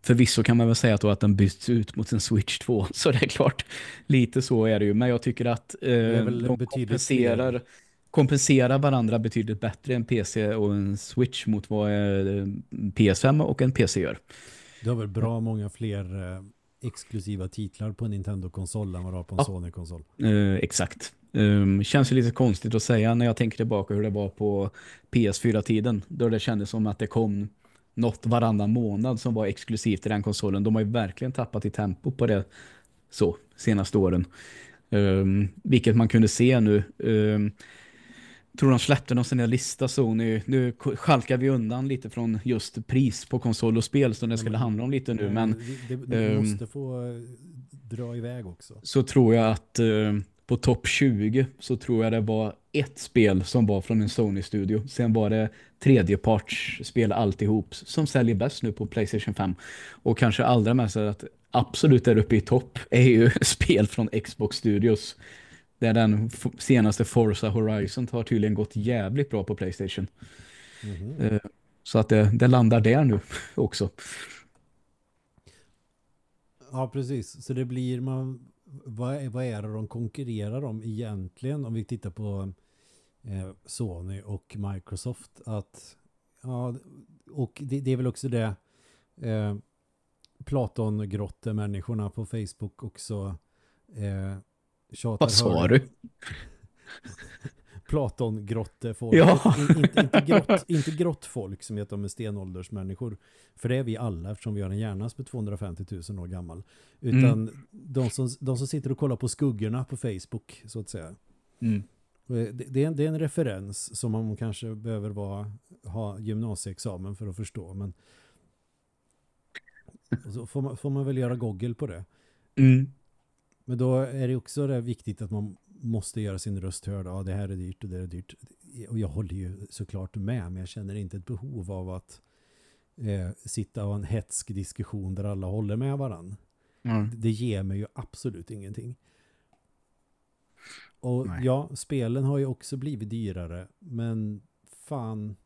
Förvisso kan man väl säga att den byts ut mot en Switch 2. [LAUGHS] Så det är klart, lite så är det ju. Men jag tycker att eh, de kompenserar, kompenserar varandra betydligt bättre än PC och en Switch mot vad eh, PS5 och en PC gör. Du har väl bra många fler eh, exklusiva titlar på en Nintendo-konsol än vad du har på en ja. Sony-konsol. Eh, exakt. Um, känns ju lite konstigt att säga när jag tänker tillbaka hur det var på PS4-tiden. Då det kändes som att det kom något varannan månad som var exklusivt i den konsolen. De har ju verkligen tappat i tempo på det så senaste åren. Um, vilket man kunde se nu. Um, tror de släppte någon sån här lista så nu, nu halkar vi undan lite från just pris på konsol och spel som det skulle handla om lite nu. Men det, det um, måste få dra iväg också. Så tror jag att uh, på topp 20 så tror jag det var ett spel som var från en Sony-studio. Sen var det tredjepartsspel alltihop som säljer bäst nu på Playstation 5. Och kanske allra mest att absolut där uppe i topp är ju [LAUGHS] spel från Xbox Studios. Där den senaste Forza Horizon har tydligen gått jävligt bra på Playstation. Mm -hmm. Så att det, det landar där nu [LAUGHS] också. Ja, precis. Så det blir man vad, är, vad är det de konkurrerar om egentligen om vi tittar på eh, Sony och Microsoft att ja, och det, det är väl också det eh, Platon-grotte-människorna på Facebook också eh, tjatar Vad sa du? [LAUGHS] Platon-grottefolk. Ja. In, inte, inte, grott, inte grottfolk som heter är stenåldersmänniskor. För det är vi alla eftersom vi har en hjärna som är 250 000 år gammal. Utan Mm. de, som, de som sitter och kollar på skuggorna på Facebook så att säga. Mm. Och Det, det, är en, det är en referens som man kanske behöver vara, ha gymnasieexamen för att förstå. Men så får man, får man väl göra goggel på det. Mm. Men då är det också det viktigt att man måste göra sin röst hörd. Ja, det här är dyrt och det är dyrt. Och jag håller ju såklart med, men jag känner inte ett behov av att eh, sitta och ha en hetsk diskussion där alla håller med varann. Ja. Det ger mig ju absolut ingenting. Och Nej. ja, spelen har ju också blivit dyrare, men fan.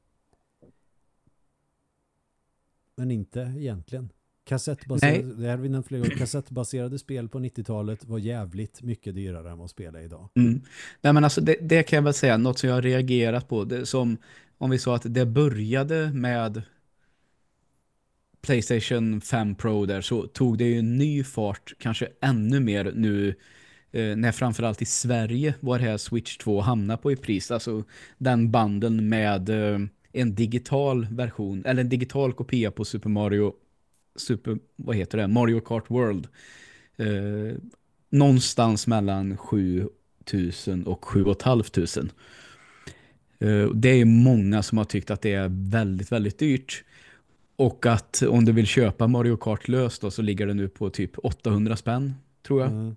Men inte egentligen. Kassettbaserade, det här flera kassettbaserade spel på 90-talet var jävligt mycket dyrare än att spela idag. Mm. Nej, men alltså det, det kan jag väl säga, något som jag har reagerat på. Det, som om vi sa att det började med Playstation 5 Pro där så tog det ju en ny fart, kanske ännu mer nu eh, när framförallt i Sverige var det här Switch 2 hamnar på i pris. Alltså den banden med eh, en digital version, eller en digital kopia på Super Mario Super, vad heter det? Mario Kart World. Eh, någonstans mellan 7000 och 7500. Eh, det är många som har tyckt att det är väldigt, väldigt dyrt. Och att om du vill köpa Mario Kart löst då, så ligger det nu på typ 800 spänn, tror jag. Mm.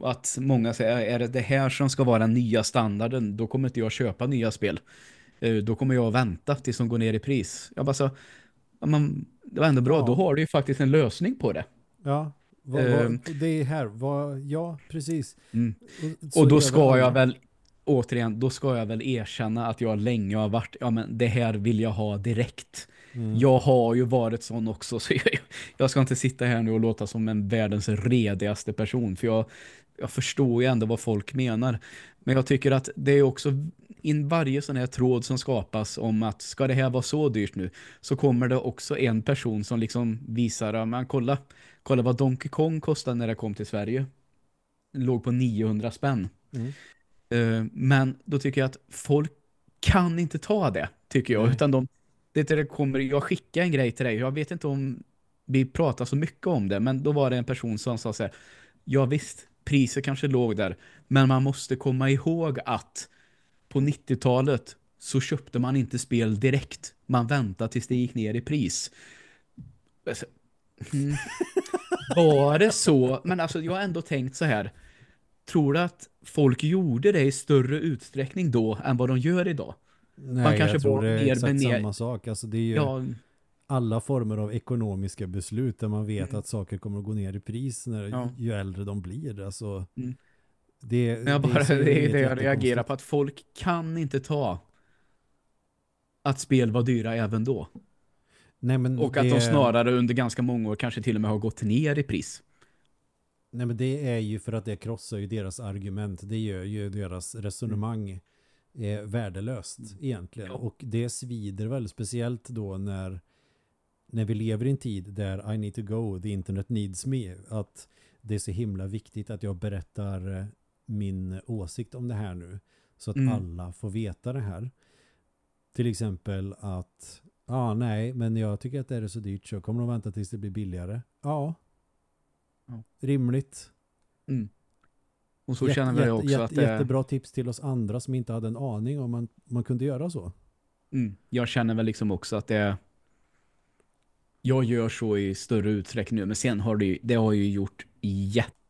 Och att många säger, är det det här som ska vara den nya standarden, då kommer inte jag köpa nya spel. Eh, då kommer jag vänta tills de går ner i pris. Jag bara så, men, det var ändå bra, Ja. då har du ju faktiskt en lösning på det. Ja, vad, Ehm. vad, det är här. Vad, ja, precis. Mm. så Och då ska jag väl, återigen, då ska jag väl erkänna att jag länge har varit, ja men det här vill jag ha direkt. Mm. Jag har ju varit sån också, [LAUGHS] så jag, jag ska inte sitta här nu och låta som en världens redigaste person, för jag, jag förstår ju ändå vad folk menar. Men jag tycker att det är också in varje sån här tråd som skapas om att ska det här vara så dyrt nu så kommer det också en person som liksom visar, ja, men kolla, kolla vad Donkey Kong kostade när det kom till Sverige. Den låg på 900 spänn. Mm. Eh, men då tycker jag att folk kan inte ta det, tycker jag. Nej. Utan de, det det kommer, jag skickar en grej till dig. Jag vet inte om vi pratar så mycket om det, men då var det en person som sa så här, ja visst, priset kanske låg där, men man måste komma ihåg att på 90-talet så köpte man inte spel direkt. Man väntade tills det gick ner i pris. Alltså, mm. [LAUGHS] Var det så? Men alltså jag har ändå tänkt så här. Tror du att folk gjorde det i större utsträckning då än vad de gör idag? Nej, kanske jag tror det är exakt bener- samma sak. Alltså det är ju Ja, alla former av ekonomiska beslut där man vet Mm. att saker kommer att gå ner i pris när, Ja. ju äldre de blir. Alltså, Mm. Det, men jag bara, det inget det jag reagerar på. Att folk kan inte ta att spel var dyra även då. Nej, men Och att det, de snarare under ganska många år kanske till och med har gått ner i pris. Nej, men det är ju för att det krossar ju deras argument. Det gör ju deras resonemang är värdelöst egentligen. Ja. Och det svider väl speciellt då när, när vi lever i en tid där I need to go, the internet needs me. Att det är så himla viktigt att jag berättar eh, min åsikt om det här nu. Så att Mm. alla får veta det här. Till exempel att Ja, ah, nej, men jag tycker att det är så dyrt så kommer de vänta tills det blir billigare. Ja. Ja. Rimligt. Mm. Och så Jätte- känner jag jätte- också jätte- att det, Jättebra tips till oss andra som inte hade en aning om man, man kunde göra så. mm, jag känner väl liksom också att det jag gör så i större utsträckning nu, men sen har det ju, det har ju gjort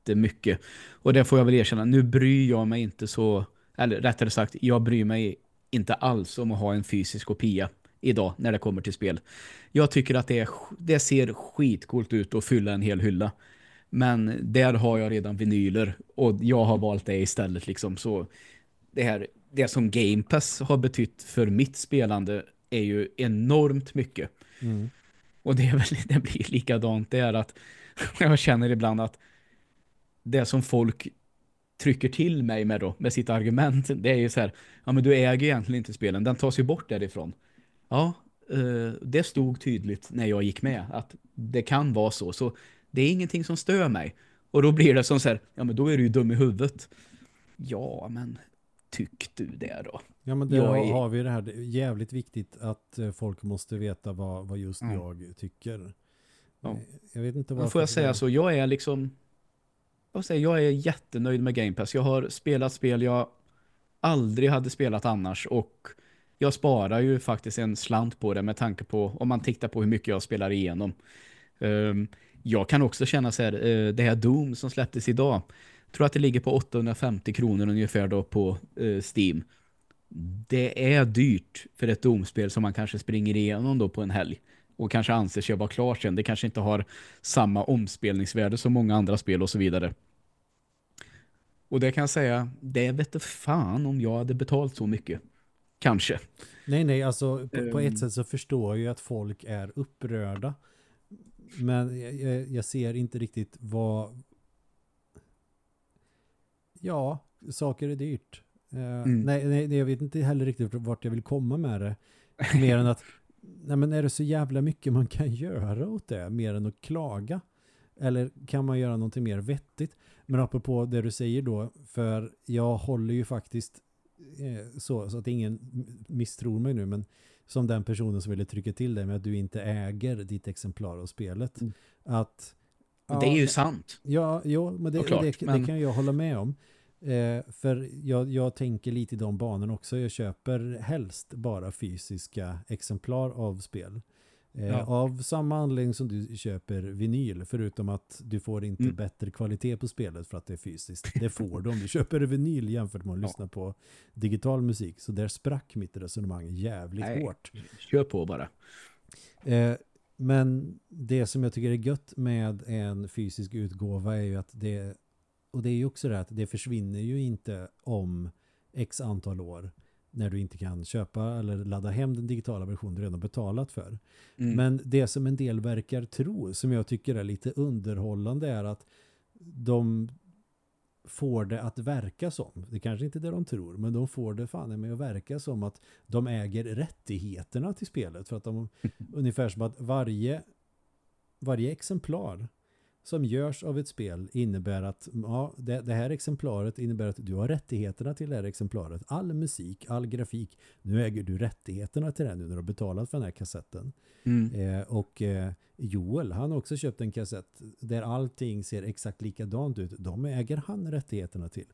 jättemycket. Och det får jag väl erkänna, nu bryr jag mig inte så, eller rättare sagt, jag bryr mig inte alls om att ha en fysisk kopia idag när det kommer till spel. Jag tycker att det, är, det ser skitcoolt ut att fylla en hel hylla. Men där har jag redan vinyler och jag har valt det istället liksom så det här det som Game Pass har betytt för mitt spelande är ju enormt mycket. Mm. Och det, är väl, [LAUGHS] det blir likadant det är att [LAUGHS] jag känner ibland att det som folk trycker till mig med då, med sitt argument, det är ju så här, ja men du äger egentligen inte spelen, den tas ju bort därifrån. Ja, eh, det stod tydligt när jag gick med att det kan vara så, så det är ingenting som stör mig. Och då blir det som så här, ja men då är du ju dum i huvudet. Ja, men tyck du det då? Ja, men där har- är- har vi det här. Det är jävligt viktigt att eh, folk måste veta vad, vad just Mm. jag tycker. Ja. Eh, Jag vet inte Men varför. får jag säga så, jag är liksom jag, säga, jag är jättenöjd med Game Pass. Jag har spelat spel jag aldrig hade spelat annars och jag sparar ju faktiskt en slant på det med tanke på om man tittar på hur mycket jag spelar igenom. Um, jag kan också känna så här, eh, det här Doom som släpptes idag, jag tror att det ligger på 850 kronor ungefär då på eh, Steam. Det är dyrt för ett Doom-spel som man kanske springer igenom då på en helg och kanske anser sig vara klar sen. Det kanske inte har samma omspelningsvärde som många andra spel och så vidare. Och det kan jag säga, det vet du fan om jag hade betalt så mycket. Kanske. Nej, nej, alltså på, på Ehm. ett sätt så förstår jag ju att folk är upprörda. Men jag, jag, ser inte riktigt vad... Ja, saker är dyrt. Eh, Mm. nej, nej, jag vet inte heller riktigt vart jag vill komma med det. Mer än att, nej men är det så jävla mycket man kan [LAUGHS] göra åt det? Mer än att klaga? Eller kan man göra någonting mer vettigt? Men apropå det du säger då, för jag håller ju faktiskt eh, så, så att ingen misstror mig nu, men som den personen som ville trycka till dig med att du inte äger ditt exemplar av spelet. Mm. Att det är ju sant. Ja, jo, men det, Ja, det, det men- kan jag hålla med om. Eh, för jag, jag tänker lite i de banorna också. Jag köper helst bara fysiska exemplar av spel. Eh, Ja. Av samma anledning som du köper vinyl, förutom att du får inte Mm. bättre kvalitet på spelet för att det är fysiskt. Det får du om du köper vinyl jämfört med att Ja. lyssna på digital musik. Så där sprack mitt resonemang jävligt Nej. hårt. Kör på bara. Eh, men det som jag tycker är gött med en fysisk utgåva är ju att det, och det är ju också det att det försvinner ju inte om x antal år när du inte kan köpa eller ladda hem den digitala version du redan betalat för. Mm. Men det som en del verkar tro, som jag tycker är lite underhållande, är att de får det att verka som, det kanske inte är det de tror, men de får det fan med att verka som att de äger rättigheterna till spelet. För att de, [LAUGHS] ungefär som att varje, varje exemplar som görs av ett spel innebär att ja, det, det här exemplaret innebär att du har rättigheterna till det här exemplaret. All musik, all grafik, nu äger du rättigheterna till den nu när du har betalat för den här kassetten. Mm. Eh, och eh, Joel, han har också köpt en kassett där allting ser exakt likadant ut. De äger han rättigheterna till.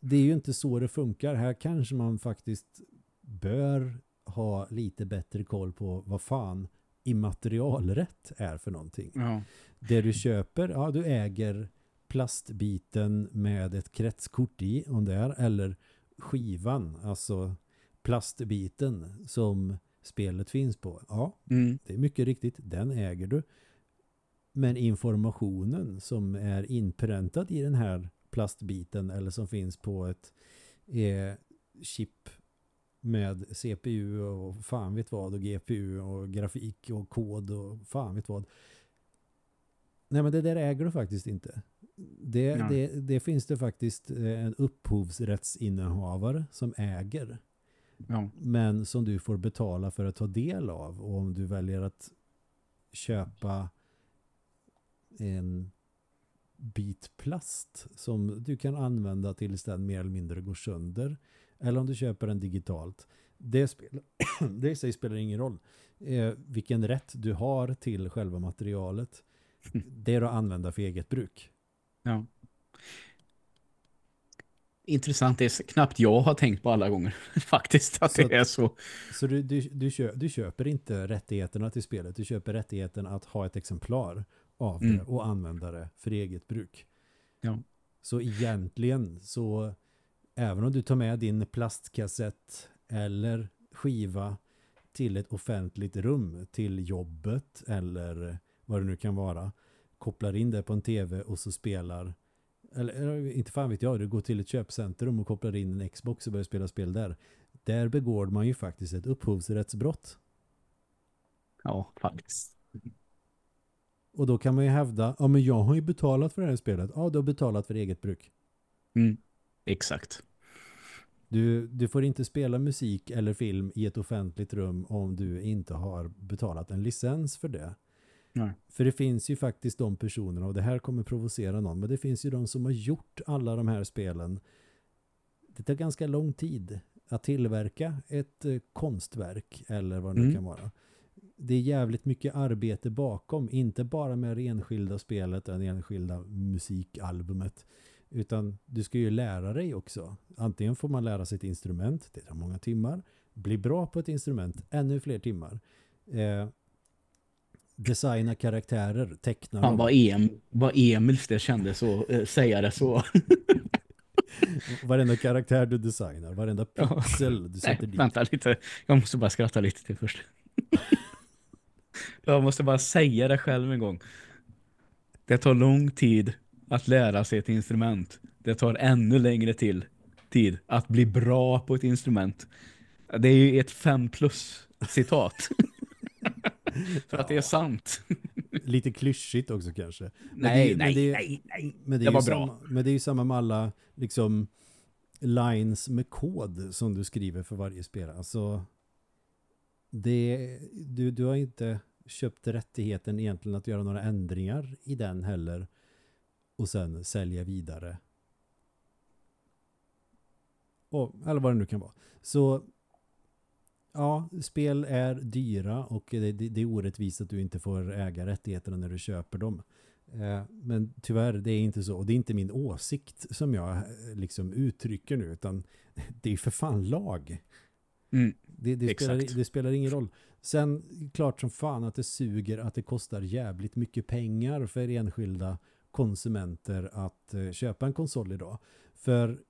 Det är ju inte så det funkar. Här kanske man faktiskt bör ha lite bättre koll på vad fan immaterialrätt är för någonting. Ja. Det du köper, ja du äger plastbiten med ett kretskort i om det är, eller skivan, alltså plastbiten som spelet finns på. Ja, Mm. det är mycket riktigt, den äger du. Men informationen som är inpräntad i den här plastbiten eller som finns på ett eh, chip med CPU och fan vet vad och GPU och grafik och kod och fan vet vad. Nej men det där äger du faktiskt inte. Det, Nej. det, det finns det faktiskt eh, en upphovsrättsinnehavare som äger Ja. men som du får betala för att ta del av och om du väljer att köpa en bit plast som du kan använda tills den mer eller mindre går sönder eller om du köper den digitalt det, spelar, [CLEARS THROAT] det i sig spelar ingen roll eh, vilken rätt du har till själva materialet [LAUGHS] det är att använda för eget bruk Ja. Intressant, det är knappt jag har tänkt på alla gånger [LAUGHS] faktiskt att Så det är så. Så du, du, du, kö, du köper inte rättigheterna till spelet, du köper rättigheten att ha ett exemplar av det Mm. och använda det för eget bruk. Ja. Så egentligen så även om du tar med din plastkassett eller skiva till ett offentligt rum, till jobbet eller vad det nu kan vara, kopplar in det på en tv och så spelar eller, inte fan vet jag, du går till ett köpcentrum och kopplar in en Xbox och börjar spela spel där. Där begår man ju faktiskt ett upphovsrättsbrott. Ja, faktiskt. Och då kan man ju hävda, ja men jag har ju betalat för det här spelet. Ja, du har betalat för eget bruk. Mm. Exakt. Du, du får inte spela musik eller film i ett offentligt rum om du inte har betalat en licens för det. Nej. För det finns ju faktiskt de personerna, och det här kommer provocera någon, men det finns ju de som har gjort alla de här spelen det tar ganska lång tid att tillverka ett eh, konstverk eller vad det nu Mm. kan vara. Det är jävligt mycket arbete bakom, inte bara med det enskilda spelet, det enskilda musikalbumet, utan du ska ju lära dig också. Antingen får man lära sig ett instrument, det tar många timmar, bli bra på ett instrument, ännu fler timmar. Eh, designa karaktärer, teckna dem. vad, em, vad Emils det kändes att eh, säga det så. [LAUGHS] Varenda karaktär du designar, varenda Ja. pixel du Nej, sätter dit. vänta lite. Jag måste bara skratta lite till först. [LAUGHS] Jag måste bara säga det själv en gång. Det tar lång tid att lära sig ett instrument. Det tar ännu längre till tid att bli bra på ett instrument. Det är ju ett 5 plus citat. [LAUGHS] För att det är sant. Lite klyschigt också kanske. Men Nej, det- men nej, det- nej, nej. Men det, Det är var bra. Samma, men det är ju samma med alla liksom lines med kod som du skriver för varje spel. Alltså det, du, du har inte köpt rättigheten egentligen att göra några ändringar i den heller och sen sälja vidare. Och, eller vad det nu kan vara. Så ja, spel är dyra och det, det, det är orättvist att du inte får äga rättigheterna när du köper dem. Eh, Men tyvärr, det är inte så. Och det är inte min åsikt som jag eh, liksom uttrycker nu, utan [LAUGHS] det är för fan lag. Mm. Det, det, spelar, det spelar ingen roll. Sen, klart som fan att det suger att det kostar jävligt mycket pengar för enskilda konsumenter att eh, köpa en konsol idag. För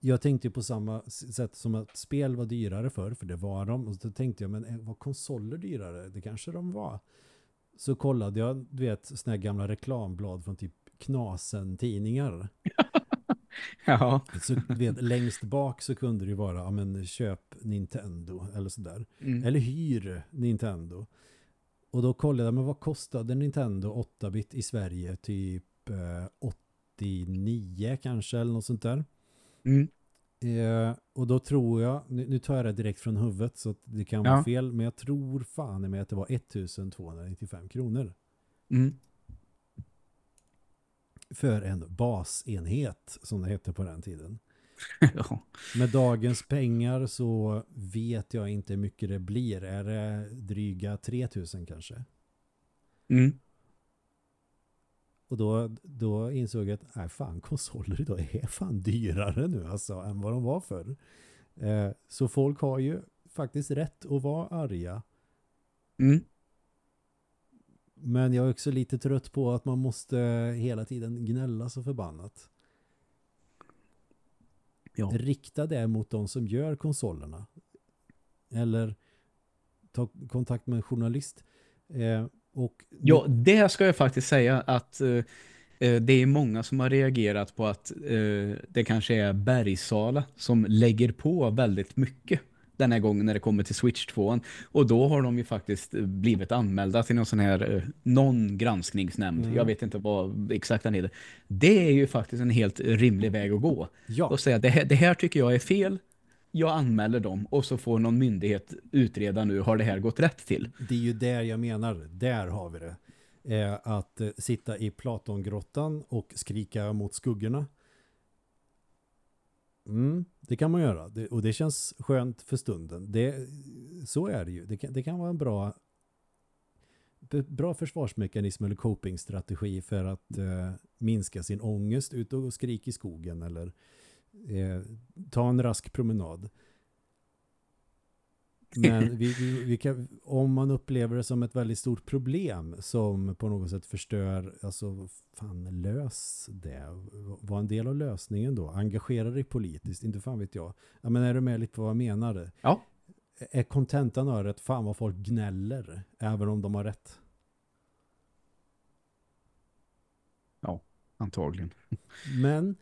jag tänkte ju på samma sätt som att spel var dyrare förr, för det var de. Och så tänkte jag, men eh, var konsoler dyrare? Det kanske de var. Så kollade jag, du vet, såna här gamla reklamblad från typ Knasen-tidningar. [LAUGHS] Ja. Så du vet, längst bak så kunde det ju vara, ja men köp Nintendo eller sådär. Mm. Eller hyr Nintendo. Och då kollade jag, men vad kostade Nintendo 8-bit i Sverige? Typ 89 kanske eller något sånt där. Mm. Eh, och då tror jag, nu, nu tar jag det direkt från huvudet så det kan vara Ja. fel, men jag tror fan med att det var 1295 kronor. Mm. För en basenhet som det hette på den tiden. [LAUGHS] Ja. Med dagens pengar så vet jag inte hur mycket det blir. Är det dryga 3000 kanske? Mm. Och då, då insåg jag att nej, fan, [LAUGHS] konsoler idag är fan dyrare nu alltså än vad de var förr. Eh, så folk har ju faktiskt rätt att vara arga. Mm. Men jag är också lite trött på att man måste hela tiden gnälla så förbannat. Ja. Rikta det mot de som gör konsolerna. Eller ta kontakt med en journalist. Eh, och Ja, det ska jag faktiskt säga att eh, eh, det är många som har reagerat på att eh, det kanske är Bergsala som lägger på väldigt mycket den här gången när det kommer till Switch 2. Och då har de ju faktiskt eh, blivit anmälda till någon sån här eh, någon granskningsnämnd. Mm. Jag vet inte vad exakt den heter. Det är ju faktiskt en helt rimlig väg att gå. ja, Och säga det här, det här tycker jag är fel. Jag anmäler dem och så får någon myndighet utreda nu, har det här gått rätt till? det är ju där jag menar. Där har vi det. Eh, att eh, sitta i Platongrottan och skrika mot skuggorna. Mm, det kan man göra. Det, och det känns skönt för stunden. Det, så är det ju. Det kan, det kan vara en bra bra försvarsmekanism eller copingstrategi för att eh, minska sin ångest. Ut och skrik i skogen eller eh, ta en rask promenad. Men [LAUGHS] vi, vi, vi kan, om man upplever det som ett väldigt stort problem som på något sätt förstör, alltså fan lös det. Var en del av lösningen då. Engagera dig politiskt, inte fan vet jag. Ja, men är du med lite på vad jag menar? Ja. Är kontentan av att fan vad folk gnäller, även om de har rätt? Antagligen. Men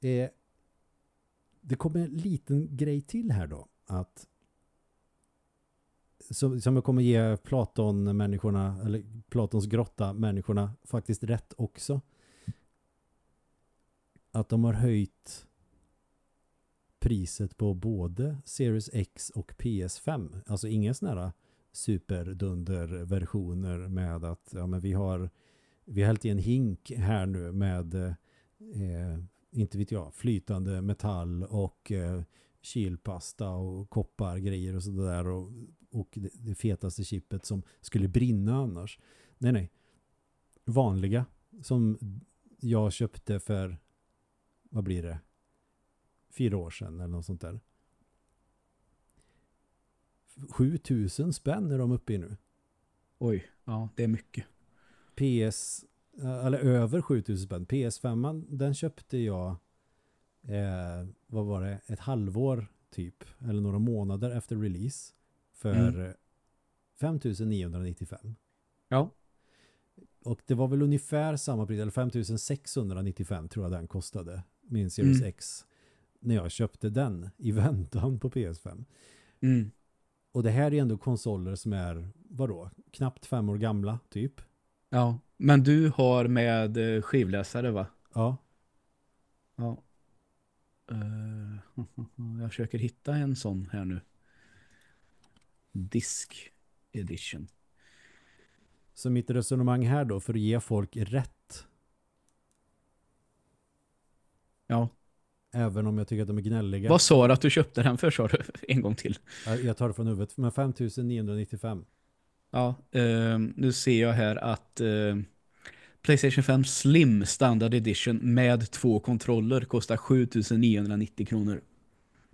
eh, det kommer en liten grej till här då. Att som, som jag kommer ge Platon-människorna, eller Platons grotta-människorna faktiskt rätt också. Att de har höjt priset på både Series X och PS5. Alltså inga sådana här superdunder-versioner med att ja, men vi har vi har hällt i en hink här nu med eh, inte vet jag, flytande metall och eh, kylpasta och koppar, grejer och sådär och, och det, det fetaste chippet som skulle brinna annars. Nej, nej. Vanliga som jag köpte för, vad blir det? Fyra år sedan eller något sånt där. 7000 spänn är de uppe i nu. Oj, ja det är mycket. PS, eller över 7000 spänn. PS5 den köpte jag eh, vad var det, ett halvår typ, eller några månader efter release för Mm. 5995. Ja. Och det var väl ungefär samma pris, eller 5695 tror jag den kostade, min Series Mm. X, när jag köpte den i väntan på PS5. Mm. Och det här är ändå konsoler som är, vadå, knappt fem år gamla typ. Ja, men du har med eh, skivläsare va? Ja, Ja. Eh, [LAUGHS] jag försöker hitta en sån här nu. Disk edition. så mitt resonemang här då, för att ge folk rätt, Ja. även om jag tycker att de är gnälliga. Vad sa du att du köpte den för sa du? [LAUGHS] En gång till. Jag jag tar det från huvudet, men 5995. Ja, eh, nu ser jag här att eh, Playstation 5 Slim Standard Edition med två kontroller kostar 7990 kronor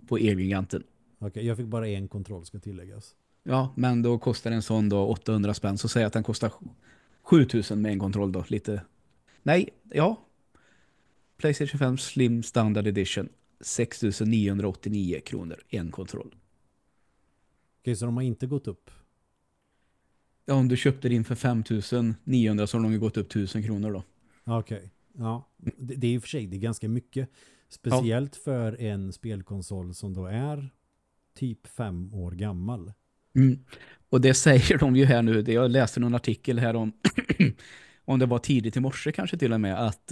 på Elgiganten. Okej, jag fick bara en kontroll ska tilläggas. Ja, men då kostar en sån då 800 spänn. Så säg att den kostar 7000 med en kontroll då. Lite. Nej, ja. Playstation 5 Slim Standard Edition. 6989 kronor. En kontroll. Okej, så de har inte gått upp. Ja, om du köpte din för 5900 så har de gått upp 1000 kronor då. Okej, ja. Det, det är i och för sig det är ganska mycket. Speciellt för en spelkonsol som då är typ fem år gammal. Mm. Och det säger de ju här nu. Jag läste någon artikel här om [CLEARS THROAT] om det var tidigt i morse kanske till och med att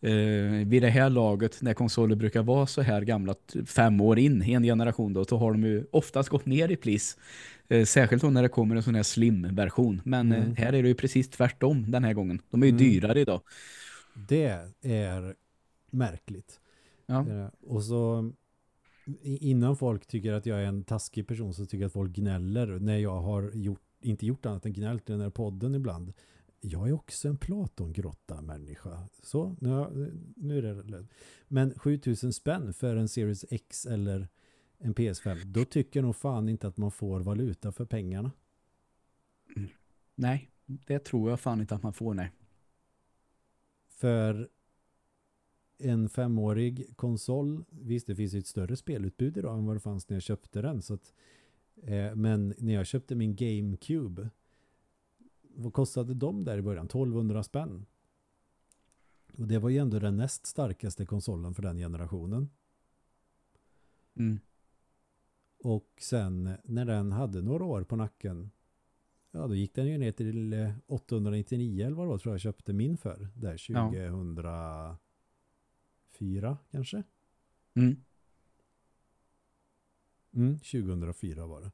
eh, eh, vid det här laget när konsoler brukar vara så här gamla fem år in i en generation då, så har de ju oftast gått ner i pris. Eh, särskilt då när det kommer en sån här slim-version. Men Mm. eh, här är det ju precis tvärtom den här gången. De är ju Mm. dyrare idag. Det är märkligt. Ja. Eh, Och så innan folk tycker att jag är en taskig person så tycker jag att folk gnäller när jag har gjort, inte gjort annat än gnällt i den här podden ibland. Jag är också en Platongrotta människa. Så, nu, nu är det lätt. Men 7000 spänn för en Series X eller en PS5, då tycker nog fan inte att man får valuta för pengarna. Nej, det tror jag fan inte att man får, nej. För en femårig konsol, visst det finns ju ett större spelutbud idag än vad det fanns när jag köpte den. Så att, eh, men när jag köpte min GameCube, vad kostade de där i början? 1200 spänn. Och det var ju ändå den näst starkaste konsolen för den generationen. Mm. Och sen när den hade några år på nacken, ja då gick den ju ner till eh, 899 eller vad det var tror jag köpte min för. Där 2004 kanske? Mm. Mm, 2004 var det.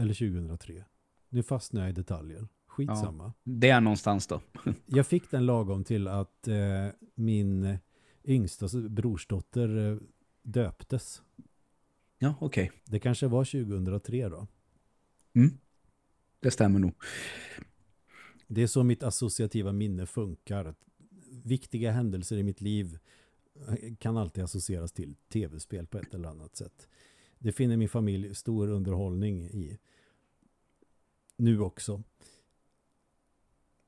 Eller 2003. Nu fastnar jag i detaljer. Skitsamma. Det är någonstans då. [LAUGHS] Jag fick den lagom till att eh, min yngsta brorsdotter eh, döptes. Ja, okej. Det kanske var 2003 då. Mm. Det stämmer nog. Det är så mitt associativa minne funkar. Viktiga händelser i mitt liv eh, kan alltid associeras till tv-spel på ett eller annat sätt. Det finner min familj stor underhållning i. Nu också.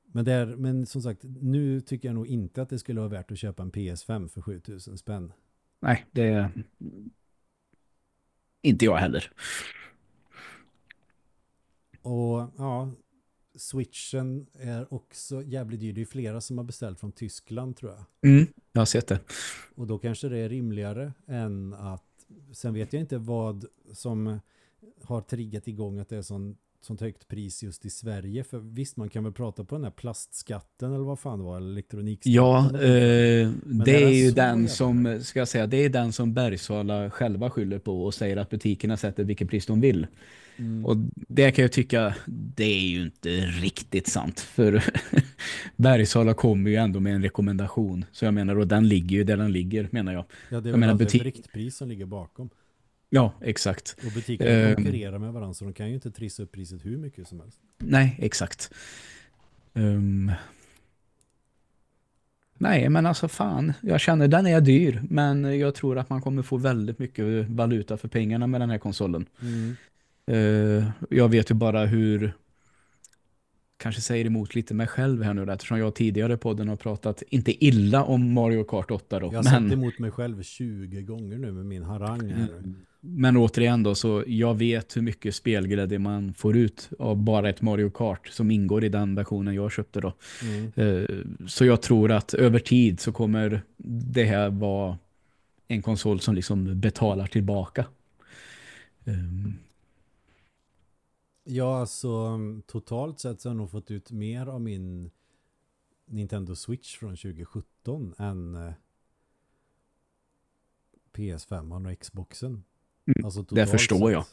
Men, där, men som sagt, nu tycker jag nog inte att det skulle vara värt att köpa en PS5 för 7000 spänn. Nej, det är inte jag heller. Och ja, switchen är också jävligt dyr. Det är flera som har beställt från Tyskland tror jag. Mm, jag har sett det. Och då kanske det är rimligare än att sen vet jag inte vad som har triggat igång att det är sån sånt högt pris just i Sverige. För visst, man kan väl prata på den här plastskatten eller vad fan det var, elektronikskatten. Ja, eh, det är ju den som, ska jag säga, det är den som Bergsala själva skyller på och säger att butikerna sätter vilket pris de vill. Mm. Och det kan jag tycka, det är ju inte riktigt sant. För [LAUGHS] Bergsala kommer ju ändå med en rekommendation. Så jag menar, och den ligger ju där den ligger, menar jag. Ja, det är jag väl menar, butik- riktpris som ligger bakom. Ja, exakt. Och butikerna Ehm. konkurrerar med varandra så de kan ju inte trissa upp priset hur mycket som helst. Nej, exakt. Ehm. nej, men alltså fan. Jag känner den är dyr. Men jag tror att man kommer få väldigt mycket valuta för pengarna med den här konsolen. Mm. Eh, jag vet ju bara hur kanske säger emot lite mig själv här nu eftersom jag tidigare podden har pratat inte illa om Mario Kart 8 då. Jag har Men, emot mig själv 20 gånger nu med min harang här. men återigen då, så jag vet hur mycket spelglädje man får ut av bara ett Mario Kart som ingår i den versionen jag köpte då. Mm. Eh, Så jag tror att över tid så kommer det här vara en konsol som liksom betalar tillbaka. Ja, alltså totalt sett så har jag nog fått ut mer av min Nintendo Switch från 2017 än eh, PS5 och Xboxen. Mm, Alltså, det förstår sett. jag.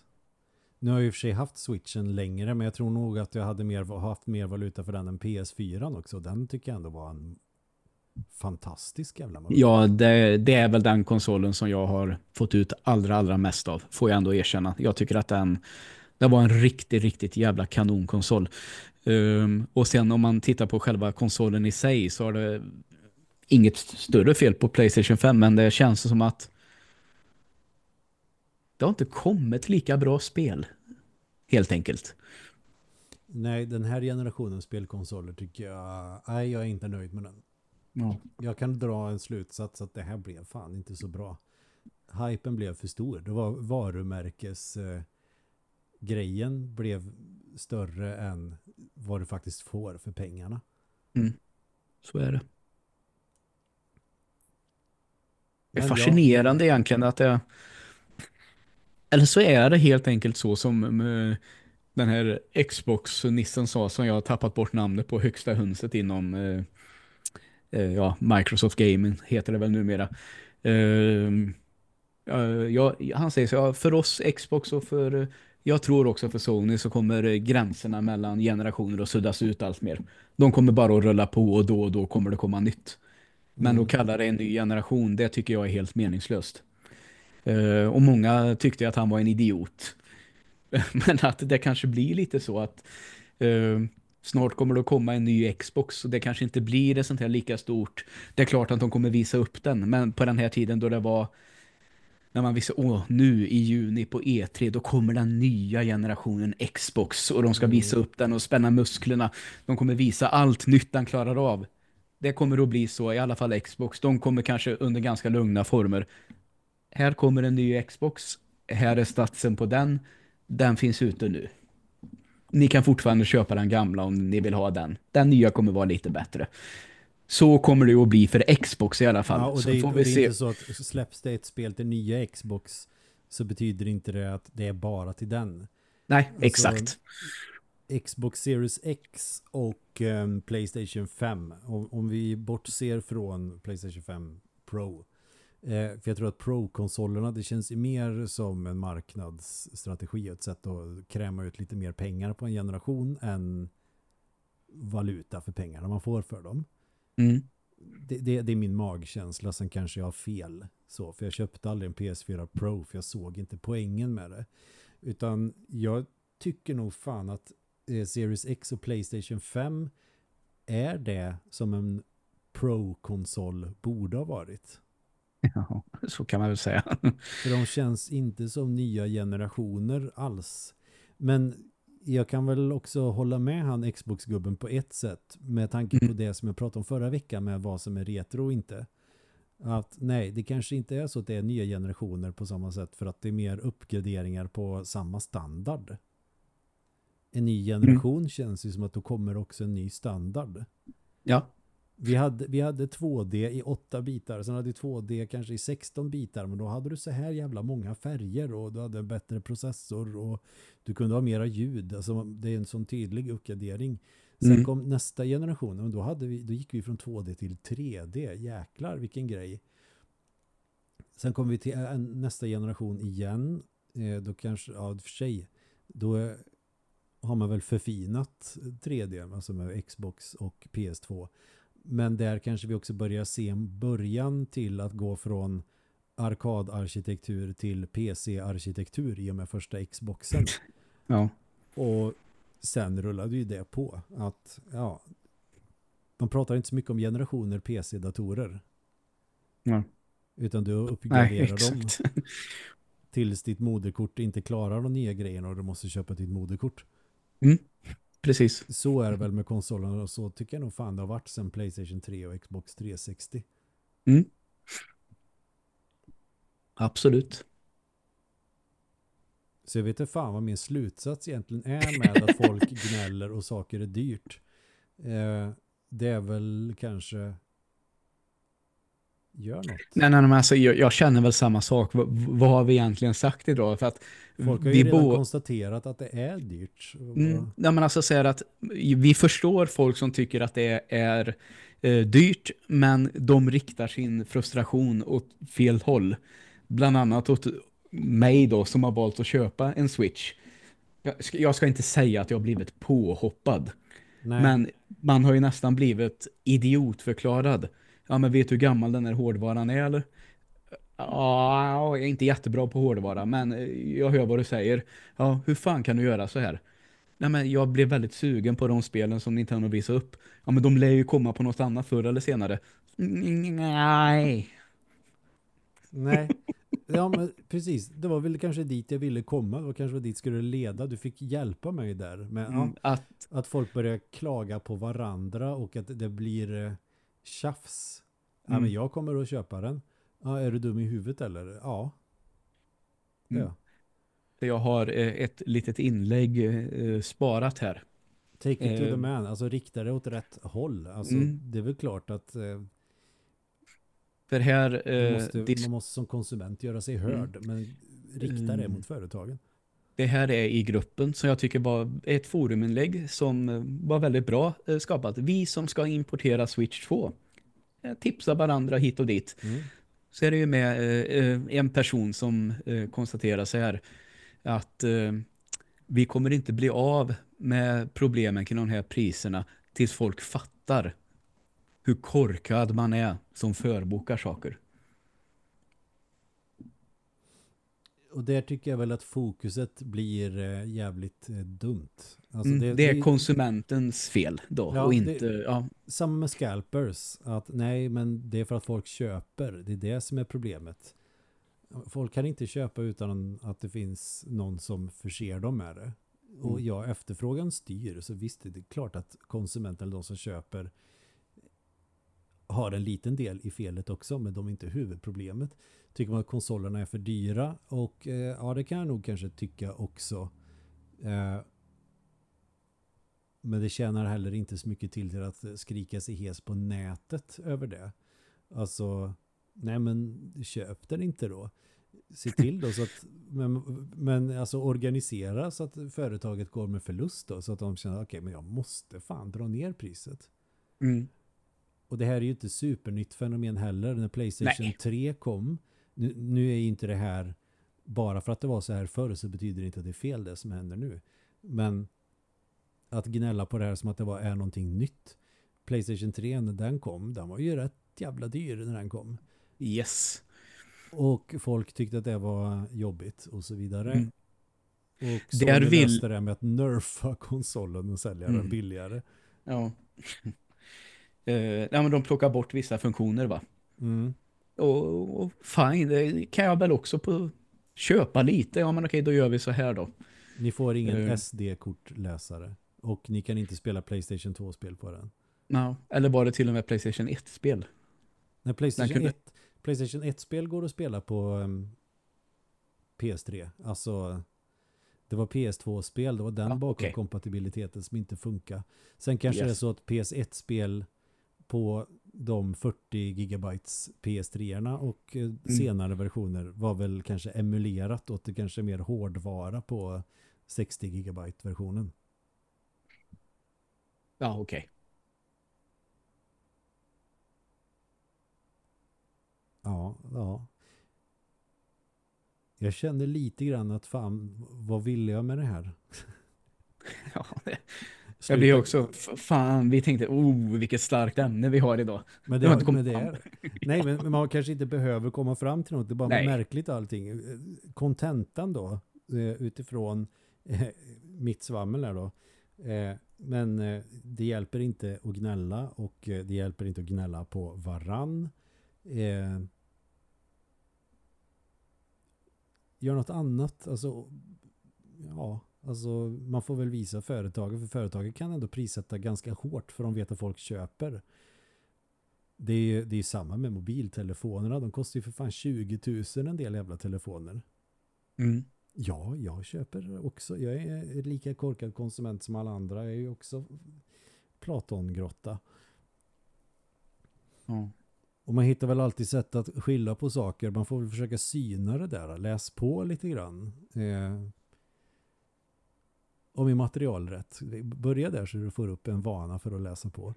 Nu har jag i och för sig haft Switchen längre, men jag tror nog att jag hade mer, haft mer valuta för den än PS4 också. Den tycker jag ändå var en fantastisk jävla maskin. Ja, det, det är väl den konsolen som jag har fått ut allra, allra mest av. Får jag ändå erkänna. Jag tycker att den, det var en riktigt, riktigt jävla kanonkonsol. Um, och sen om man tittar på själva konsolen i sig så har det inget större fel på Playstation 5, men det känns som att det har inte kommit lika bra spel. Helt enkelt. Nej, den här generationens spelkonsoler tycker jag, nej jag är inte nöjd med den. Ja. Jag kan dra en slutsats att det här blev fan inte så bra. Hypen blev för stor. Det var varumärkes eh, grejen blev större än vad du faktiskt får för pengarna. Så är det. Det är fascinerande egentligen att det... Eller så är det helt enkelt så som med den här Xbox-nissen sa som jag har tappat bort namnet på högsta hönset inom eh, eh, ja, Microsoft Gaming heter det väl numera. Eh, ja, han säger så, ja, för oss Xbox och för jag tror också för Sony så kommer gränserna mellan generationer att suddas ut allt mer. De kommer bara att rulla på och då och då kommer det komma nytt. Men Mm. att kalla det en ny generation, det tycker jag är helt meningslöst. Eh, och många tyckte att han var en idiot. [LAUGHS] Men att det kanske blir lite så att eh, snart kommer det att komma en ny Xbox och det kanske inte blir det sånt här lika stort. Det är klart att de kommer visa upp den, men på den här tiden då det var när man visste, åh, nu i juni på E3 då kommer den nya generationen Xbox och de ska visa upp den och spänna musklerna. De kommer visa allt nytt den klarar av. Det kommer att bli så, i alla fall Xbox. De kommer kanske under ganska lugna former. Här kommer en ny Xbox. Här är statsen på den. Den finns ute nu. Ni kan fortfarande köpa den gamla om ni vill ha den. Den nya kommer vara lite bättre. Så kommer det att bli för Xbox i alla fall. Ja, och det, är- får och det är se. inte så att släpps det ett spel till nya Xbox så betyder inte det att det är bara till den. Nej, Alltså, exakt. Xbox Series X och ehm, Playstation 5. Om, om vi bortser från Playstation 5 Pro. Eh, för jag tror att Pro-konsolerna, det känns ju mer som en marknadsstrategi, ett sätt att kräma ut lite mer pengar på en generation än valuta för pengarna man får för dem. Mm. Det, det, det är min magkänsla, sen kanske jag har fel. Så, för jag köpte aldrig en PS4 Pro för jag såg inte poängen med det. Utan jag tycker nog fan att eh, Series X och Playstation 5 är det som en Pro-konsol borde ha varit. Ja, så kan man väl säga. För de känns inte som nya generationer alls. Men jag kan väl också hålla med han Xbox-gubben på ett sätt. Med tanke på Mm. det som jag pratade om förra veckan med vad som är retro och inte. Att nej, det kanske inte är så att det är nya generationer på samma sätt för att det är mer uppgraderingar på samma standard. En ny generation känns ju som att då kommer också en ny standard. Ja, Vi hade, vi hade 2D i 8 bitar, sen hade vi 2D kanske i 16 bitar, men då hade du så här jävla många färger och du hade en bättre processor och du kunde ha mera ljud. Alltså det är en sån tydlig uppgradering. Sen Mm. kom nästa generation och då, hade vi, då gick vi från 2D till 3D. Jäklar vilken grej. Sen kom vi till nästa generation igen. Eh, då kanske, ja för sig, då eh, har man väl förfinat 3D, alltså med Xbox och PS2. Men där kanske vi också börjar se en början till att gå från arkadarkitektur till PC-arkitektur i och med första Xboxen. [LAUGHS] Ja. Och sen rullade ju det på att ja, man pratar inte så mycket om generationer PC-datorer. Ja. Utan du Nej, uppgraderar dem exakt. tills ditt moderkort inte klarar de nya grejerna och du måste köpa ditt moderkort. Precis. Så är det väl med konsolerna och så tycker jag nog fan det har varit sedan Playstation 3 och Xbox 360. Absolut. Så jag vet inte fan vad min slutsats egentligen är med att folk [LAUGHS] gnäller och saker är dyrt. Eh, det är väl kanske gör något. Nej, nej, men alltså, jag, jag känner väl samma sak. V vad har vi egentligen sagt idag? För att Folk har ju vi redan bo- konstaterat att det är dyrt. Mm, nej, men alltså säger att vi förstår folk som tycker att det är eh, dyrt, men de riktar sin frustration åt fel håll. Bland annat åt mig då som har valt att köpa en Switch. Jag ska, jag ska inte säga att jag har blivit påhoppad, Nej, men man har ju nästan blivit idiotförklarad. Ja, men vet du hur gammal den här hårdvaran är eller? Ja, jag är inte jättebra på hårdvara, men eh, jag hör vad du säger. Ja, hur fan kan du göra så här? Nej, men jag blev väldigt sugen på de spelen som Nintendo visade upp. Ja, men de lär ju komma på något annat förr eller senare. Nej. nej. Ja, men precis. Det var väl kanske dit jag ville komma. Det var kanske dit skulle leda. Du fick hjälpa mig där. Men Mm, ja, Att, att folk börjar klaga på varandra och att det blir eh, tjafs. Ja, Mm. men jag kommer att köpa den. Ja, är du dum i huvudet eller? Ja. Mm. Ja. jag har eh, ett litet inlägg eh, sparat här. Take it to Eh. the man. Alltså rikta det åt rätt håll. Alltså Mm. det är väl klart att eh, För här... man, Eh, måste, man måste som konsument göra sig hörd. Men rikta det Mm. mot företagen. Det här är i gruppen som jag tycker var ett foruminlägg som eh, var väldigt bra eh, skapat. Vi som ska importera Switch 2 eh, tipsar varandra hit och dit. Mm. Så är det ju med en person som konstaterar så här att vi kommer inte bli av med problemen kring de här priserna tills folk fattar hur korkad man är som förbokar saker. Och där tycker jag väl att fokuset blir eh, jävligt eh, dumt. Alltså Mm, det, är konsumentens fel då Ja, och det- inte... ja, Samma med scalpers. Att nej, men det är för att folk köper. Det är det som är problemet. Folk kan inte köpa utan att det finns någon som förser dem med det. Och Mm. ja, efterfrågan styr. Så visst, det är klart att konsumenten eller de som köper har en liten del i felet också, men de är inte huvudproblemet. Tycker man att konsolerna är för dyra och eh, ja, det kan jag nog kanske tycka också. Eh, men det tjänar heller inte så mycket till till att skrika sig hes på nätet över det. Alltså, nej men köp den inte då. Se till då så att, [LAUGHS] men, men alltså organisera så att företaget går med förlust då. Så att de känner, okej men jag måste fan dra ner priset. mm, och det här är ju inte supernytt fenomen heller. När Playstation Nej. 3 kom, nu, nu är ju inte det här, bara för att det var så här förr så betyder det inte att det är fel det som händer nu. Men att gnälla på det här som att det var, är någonting nytt. Playstation 3 när den kom, den var ju rätt jävla dyr när den kom. yes. Och folk tyckte att det var jobbigt och så vidare. Mm. Och så Där vill- det med att nerfa konsolen och sälja den Mm. billigare. Ja. Eh, ja, men de plockar bort vissa funktioner va? Mm. Och, och fine, det kan jag väl också på köpa lite. Ja men okej, då gör vi så här då. Ni får ingen Eh. SD-kortläsare. Och ni kan inte spela Playstation 2-spel på den. Ja, eller var det till och med Playstation 1-spel? När Playstation, kunde- 1, Playstation 1-spel går att spela på um, PS3. Alltså, det var PS2-spel. Det var den Ja, bakom okej. kompatibiliteten som inte funkar. Sen kanske Yes. det är så att PS1-spel på de 40 gigabytes PS3 och eh, senare versioner var väl kanske emulerat åt det kanske mer hårdvara på 60 gigabyte versionen. Ja, okej. Ja, ja. Jag känner lite grann att fan, vad ville jag med det här? [LAUGHS] Ja, det, jag blir också, fan, vi tänkte, oh, vilket starkt ämne vi har idag. Men Det har inte men kommit det är, nej, men man kanske inte behöver komma fram till något. Det är bara Nej. märkligt allting. Kontentan då, eh, utifrån eh, mitt svammel här då. Eh, Men det hjälper inte att gnälla och det hjälper inte att gnälla på varann. Gör något annat. Alltså, ja, alltså man får väl visa företaget. För företaget kan ändå prissätta ganska hårt för de vet att folk köper. Det är, det är samma med mobiltelefonerna. De kostar ju för fan 20 000 en del jävla telefoner. Mm. Ja, jag köper också. Jag är lika korkad konsument som alla andra. Jag är ju också Platongrotta. Ja. Och man hittar väl alltid sätt att skilja på saker. Man får väl försöka syna det där. Läs på lite grann. Eh, om i materialrätt. Börja där så du får upp en vana för att läsa på.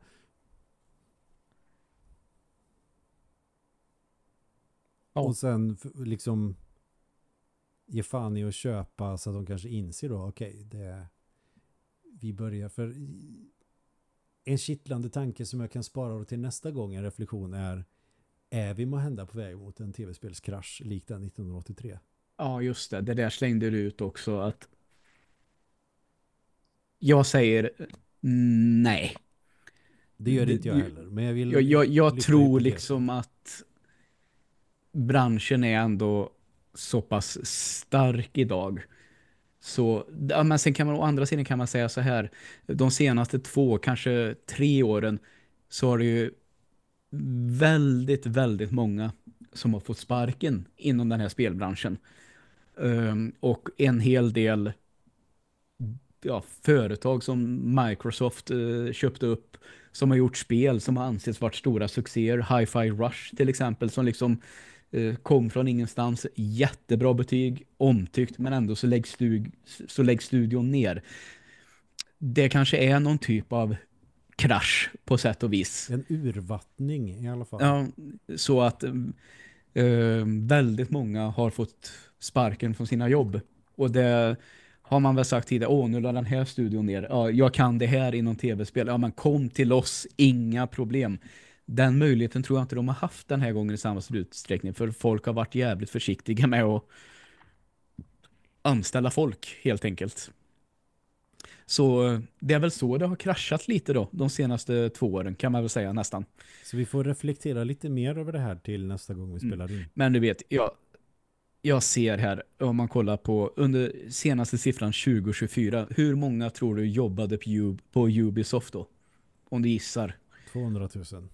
Ja. Och sen liksom ge fan i att köpa så att de kanske inser då, okej, det vi börjar för en kittlande tanke som jag kan spara till nästa gång en reflektion är är vi må hända på väg mot en tv-spelskrasch lik den 1983? ja, just det. Det där slängde du ut också att jag säger mm, nej. Det gör Det- inte jag heller. Men jag vill Jag, jag, jag tror liksom att branschen är ändå så pass stark idag. Så, ja, men sen kan man å andra sidan kan man säga så här, de senaste två, kanske tre åren så har det ju väldigt, väldigt många som har fått sparken inom den här spelbranschen. Ehm, och en hel del ja, företag som Microsoft eh, köpte upp som har gjort spel som har ansetts varit stora succéer. Hi-Fi Rush till exempel som liksom eh, kom från ingenstans. Jättebra betyg, omtyckt men ändå så läggs, stug, så läggs studion ner. Det kanske är någon typ av krasch på sätt och vis. En urvattning i alla fall. Ja, så att eh, väldigt många har fått sparken från sina jobb. Och det har man väl sagt tidigare, åh nu la den här studion ner. Ja, jag kan det här inom tv-spel. Ja, men kom till oss, inga problem. Den möjligheten tror jag inte de har haft den här gången i samma utsträckning. För folk har varit jävligt försiktiga med att anställa folk helt enkelt. Så eh, det är väl så det har kraschat lite då de senaste två åren kan man väl säga nästan. Så vi får reflektera lite mer över det här till nästa gång vi Mm. spelar in. Men du vet, jag, jag ser här, om man kollar på under senaste siffran 2024, hur många tror du jobbade på, Ub- på Ubisoft då? Om du gissar. 200 000.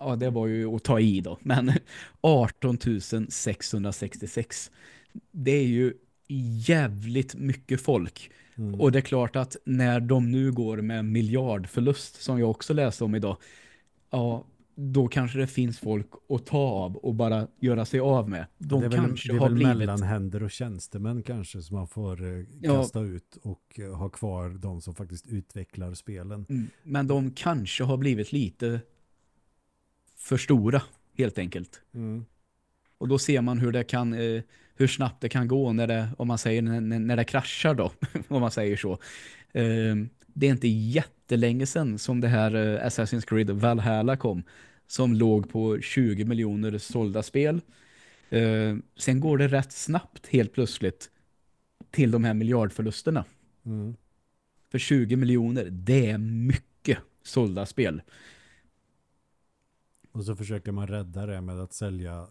Ja, det var ju att ta i då. Men [LAUGHS] 18 666. Det är ju jävligt mycket folk. Mm. Och det är klart att när de nu går med miljardförlust, som jag också läste om idag, ja, då kanske det finns folk att ta av och bara göra sig av med. De det är väl, kanske det är har väl blivit... mellanhänder och tjänstemän kanske som man får eh, Ja. kasta ut och eh, ha kvar de som faktiskt utvecklar spelen. Mm, Men de kanske har blivit lite för stora, helt enkelt. Mm. Och då ser man hur det kan, eh, hur snabbt det kan gå när det, om man säger när, när- när det kraschar då, [LAUGHS] om man säger så. Eh, det är inte jättelänge sedan som det här eh, Assassin's Creed Valhalla kom, som låg på 20 miljoner sålda spel. Eh, sen går det rätt snabbt helt plötsligt till de här miljardförlusterna. Mm. För 20 miljoner, det är mycket sålda spel. Och så försöker man rädda det med att sälja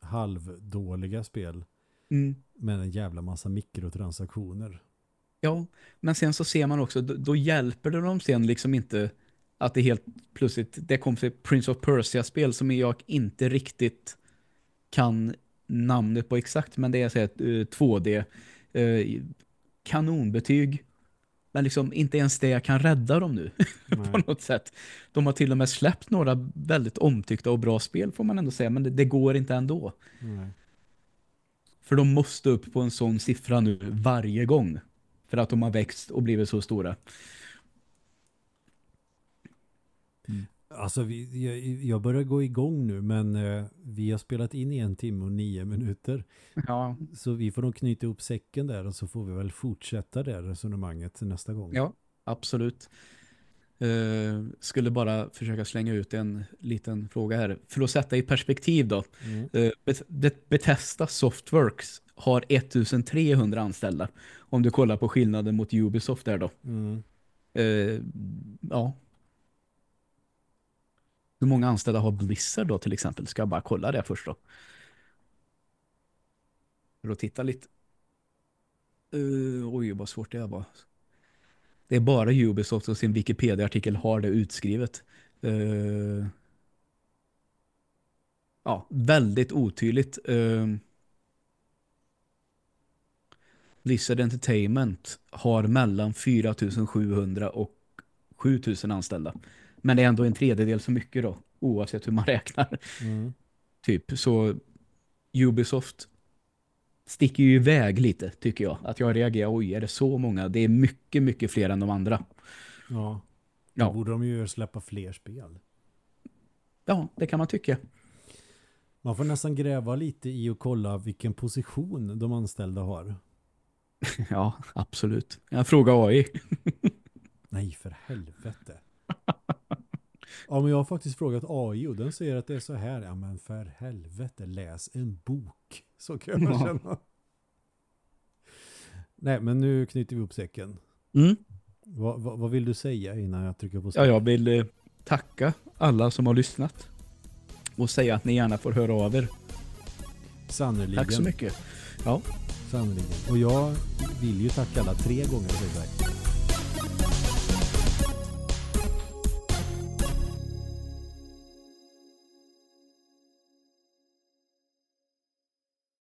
halvdåliga spel Mm. med en jävla massa mikrotransaktioner. Ja, men sen så ser man också, då, då hjälper det dem sen liksom inte att det helt plötsligt, det kom sig Prince of Persia-spel som jag inte riktigt kan namnet på exakt, men det är så här ett eh, 2D eh, kanonbetyg Men liksom inte ens det kan rädda dem nu [LAUGHS] på något sätt. De har till och med släppt några väldigt omtyckta och bra spel får man ändå säga. Men det, det går inte ändå. Nej. För de måste upp på en sån siffra nu varje gång. För att de har växt och blivit så stora. Alltså vi, jag, jag börjar gå igång nu men eh, vi har spelat in i en timme och nio minuter. Ja, Så vi får nog knyta ihop säcken där och så får vi väl fortsätta det resonemanget nästa gång. ja absolut. Uh, skulle bara försöka slänga ut en liten fråga här. För att sätta i perspektiv då. Mm. Uh, Bet Bethesda Softworks har 1300 anställda. Om du kollar på skillnaden mot Ubisoft där då. Mm. Uh, ja. Hur många anställda har Blizzard då till exempel? Ska jag bara kolla det först då. För att titta lite. Uh, oj, vad svårt det var. Det är bara Ubisoft och sin Wikipedia-artikel har det utskrivet. Uh, ja, väldigt otydligt. Uh, Blizzard Entertainment har mellan 4700 och 7000 anställda. Men det är ändå en tredjedel så mycket då, oavsett hur man [LAUGHS] räknar. Mm. Typ, så Ubisoft sticker ju iväg lite, tycker jag. Att jag reagerar, oj, är det så många? Det är mycket, mycket fler än de andra. Ja. Ja. Då borde de ju släppa fler spel. Ja, det kan man tycka. Man får nästan gräva lite i och kolla vilken position de anställda har. [LAUGHS] Ja, absolut. Jag frågar AI. [LAUGHS] Nej, för helvete. Ja, men jag har faktiskt frågat AI och den säger att det är så här. Ja, men för helvete, läs en bok. Så kan man Ja. känna. Nej, men nu knyter vi upp säcken. Mm. Vad, vad, vad vill du säga innan jag trycker på Ja, stopp? jag vill eh, tacka alla som har lyssnat. Och säga att ni gärna får höra av er. Sannerligen. Tack så mycket. Ja, Sannerligen. Och jag vill ju tacka alla tre gånger. så att.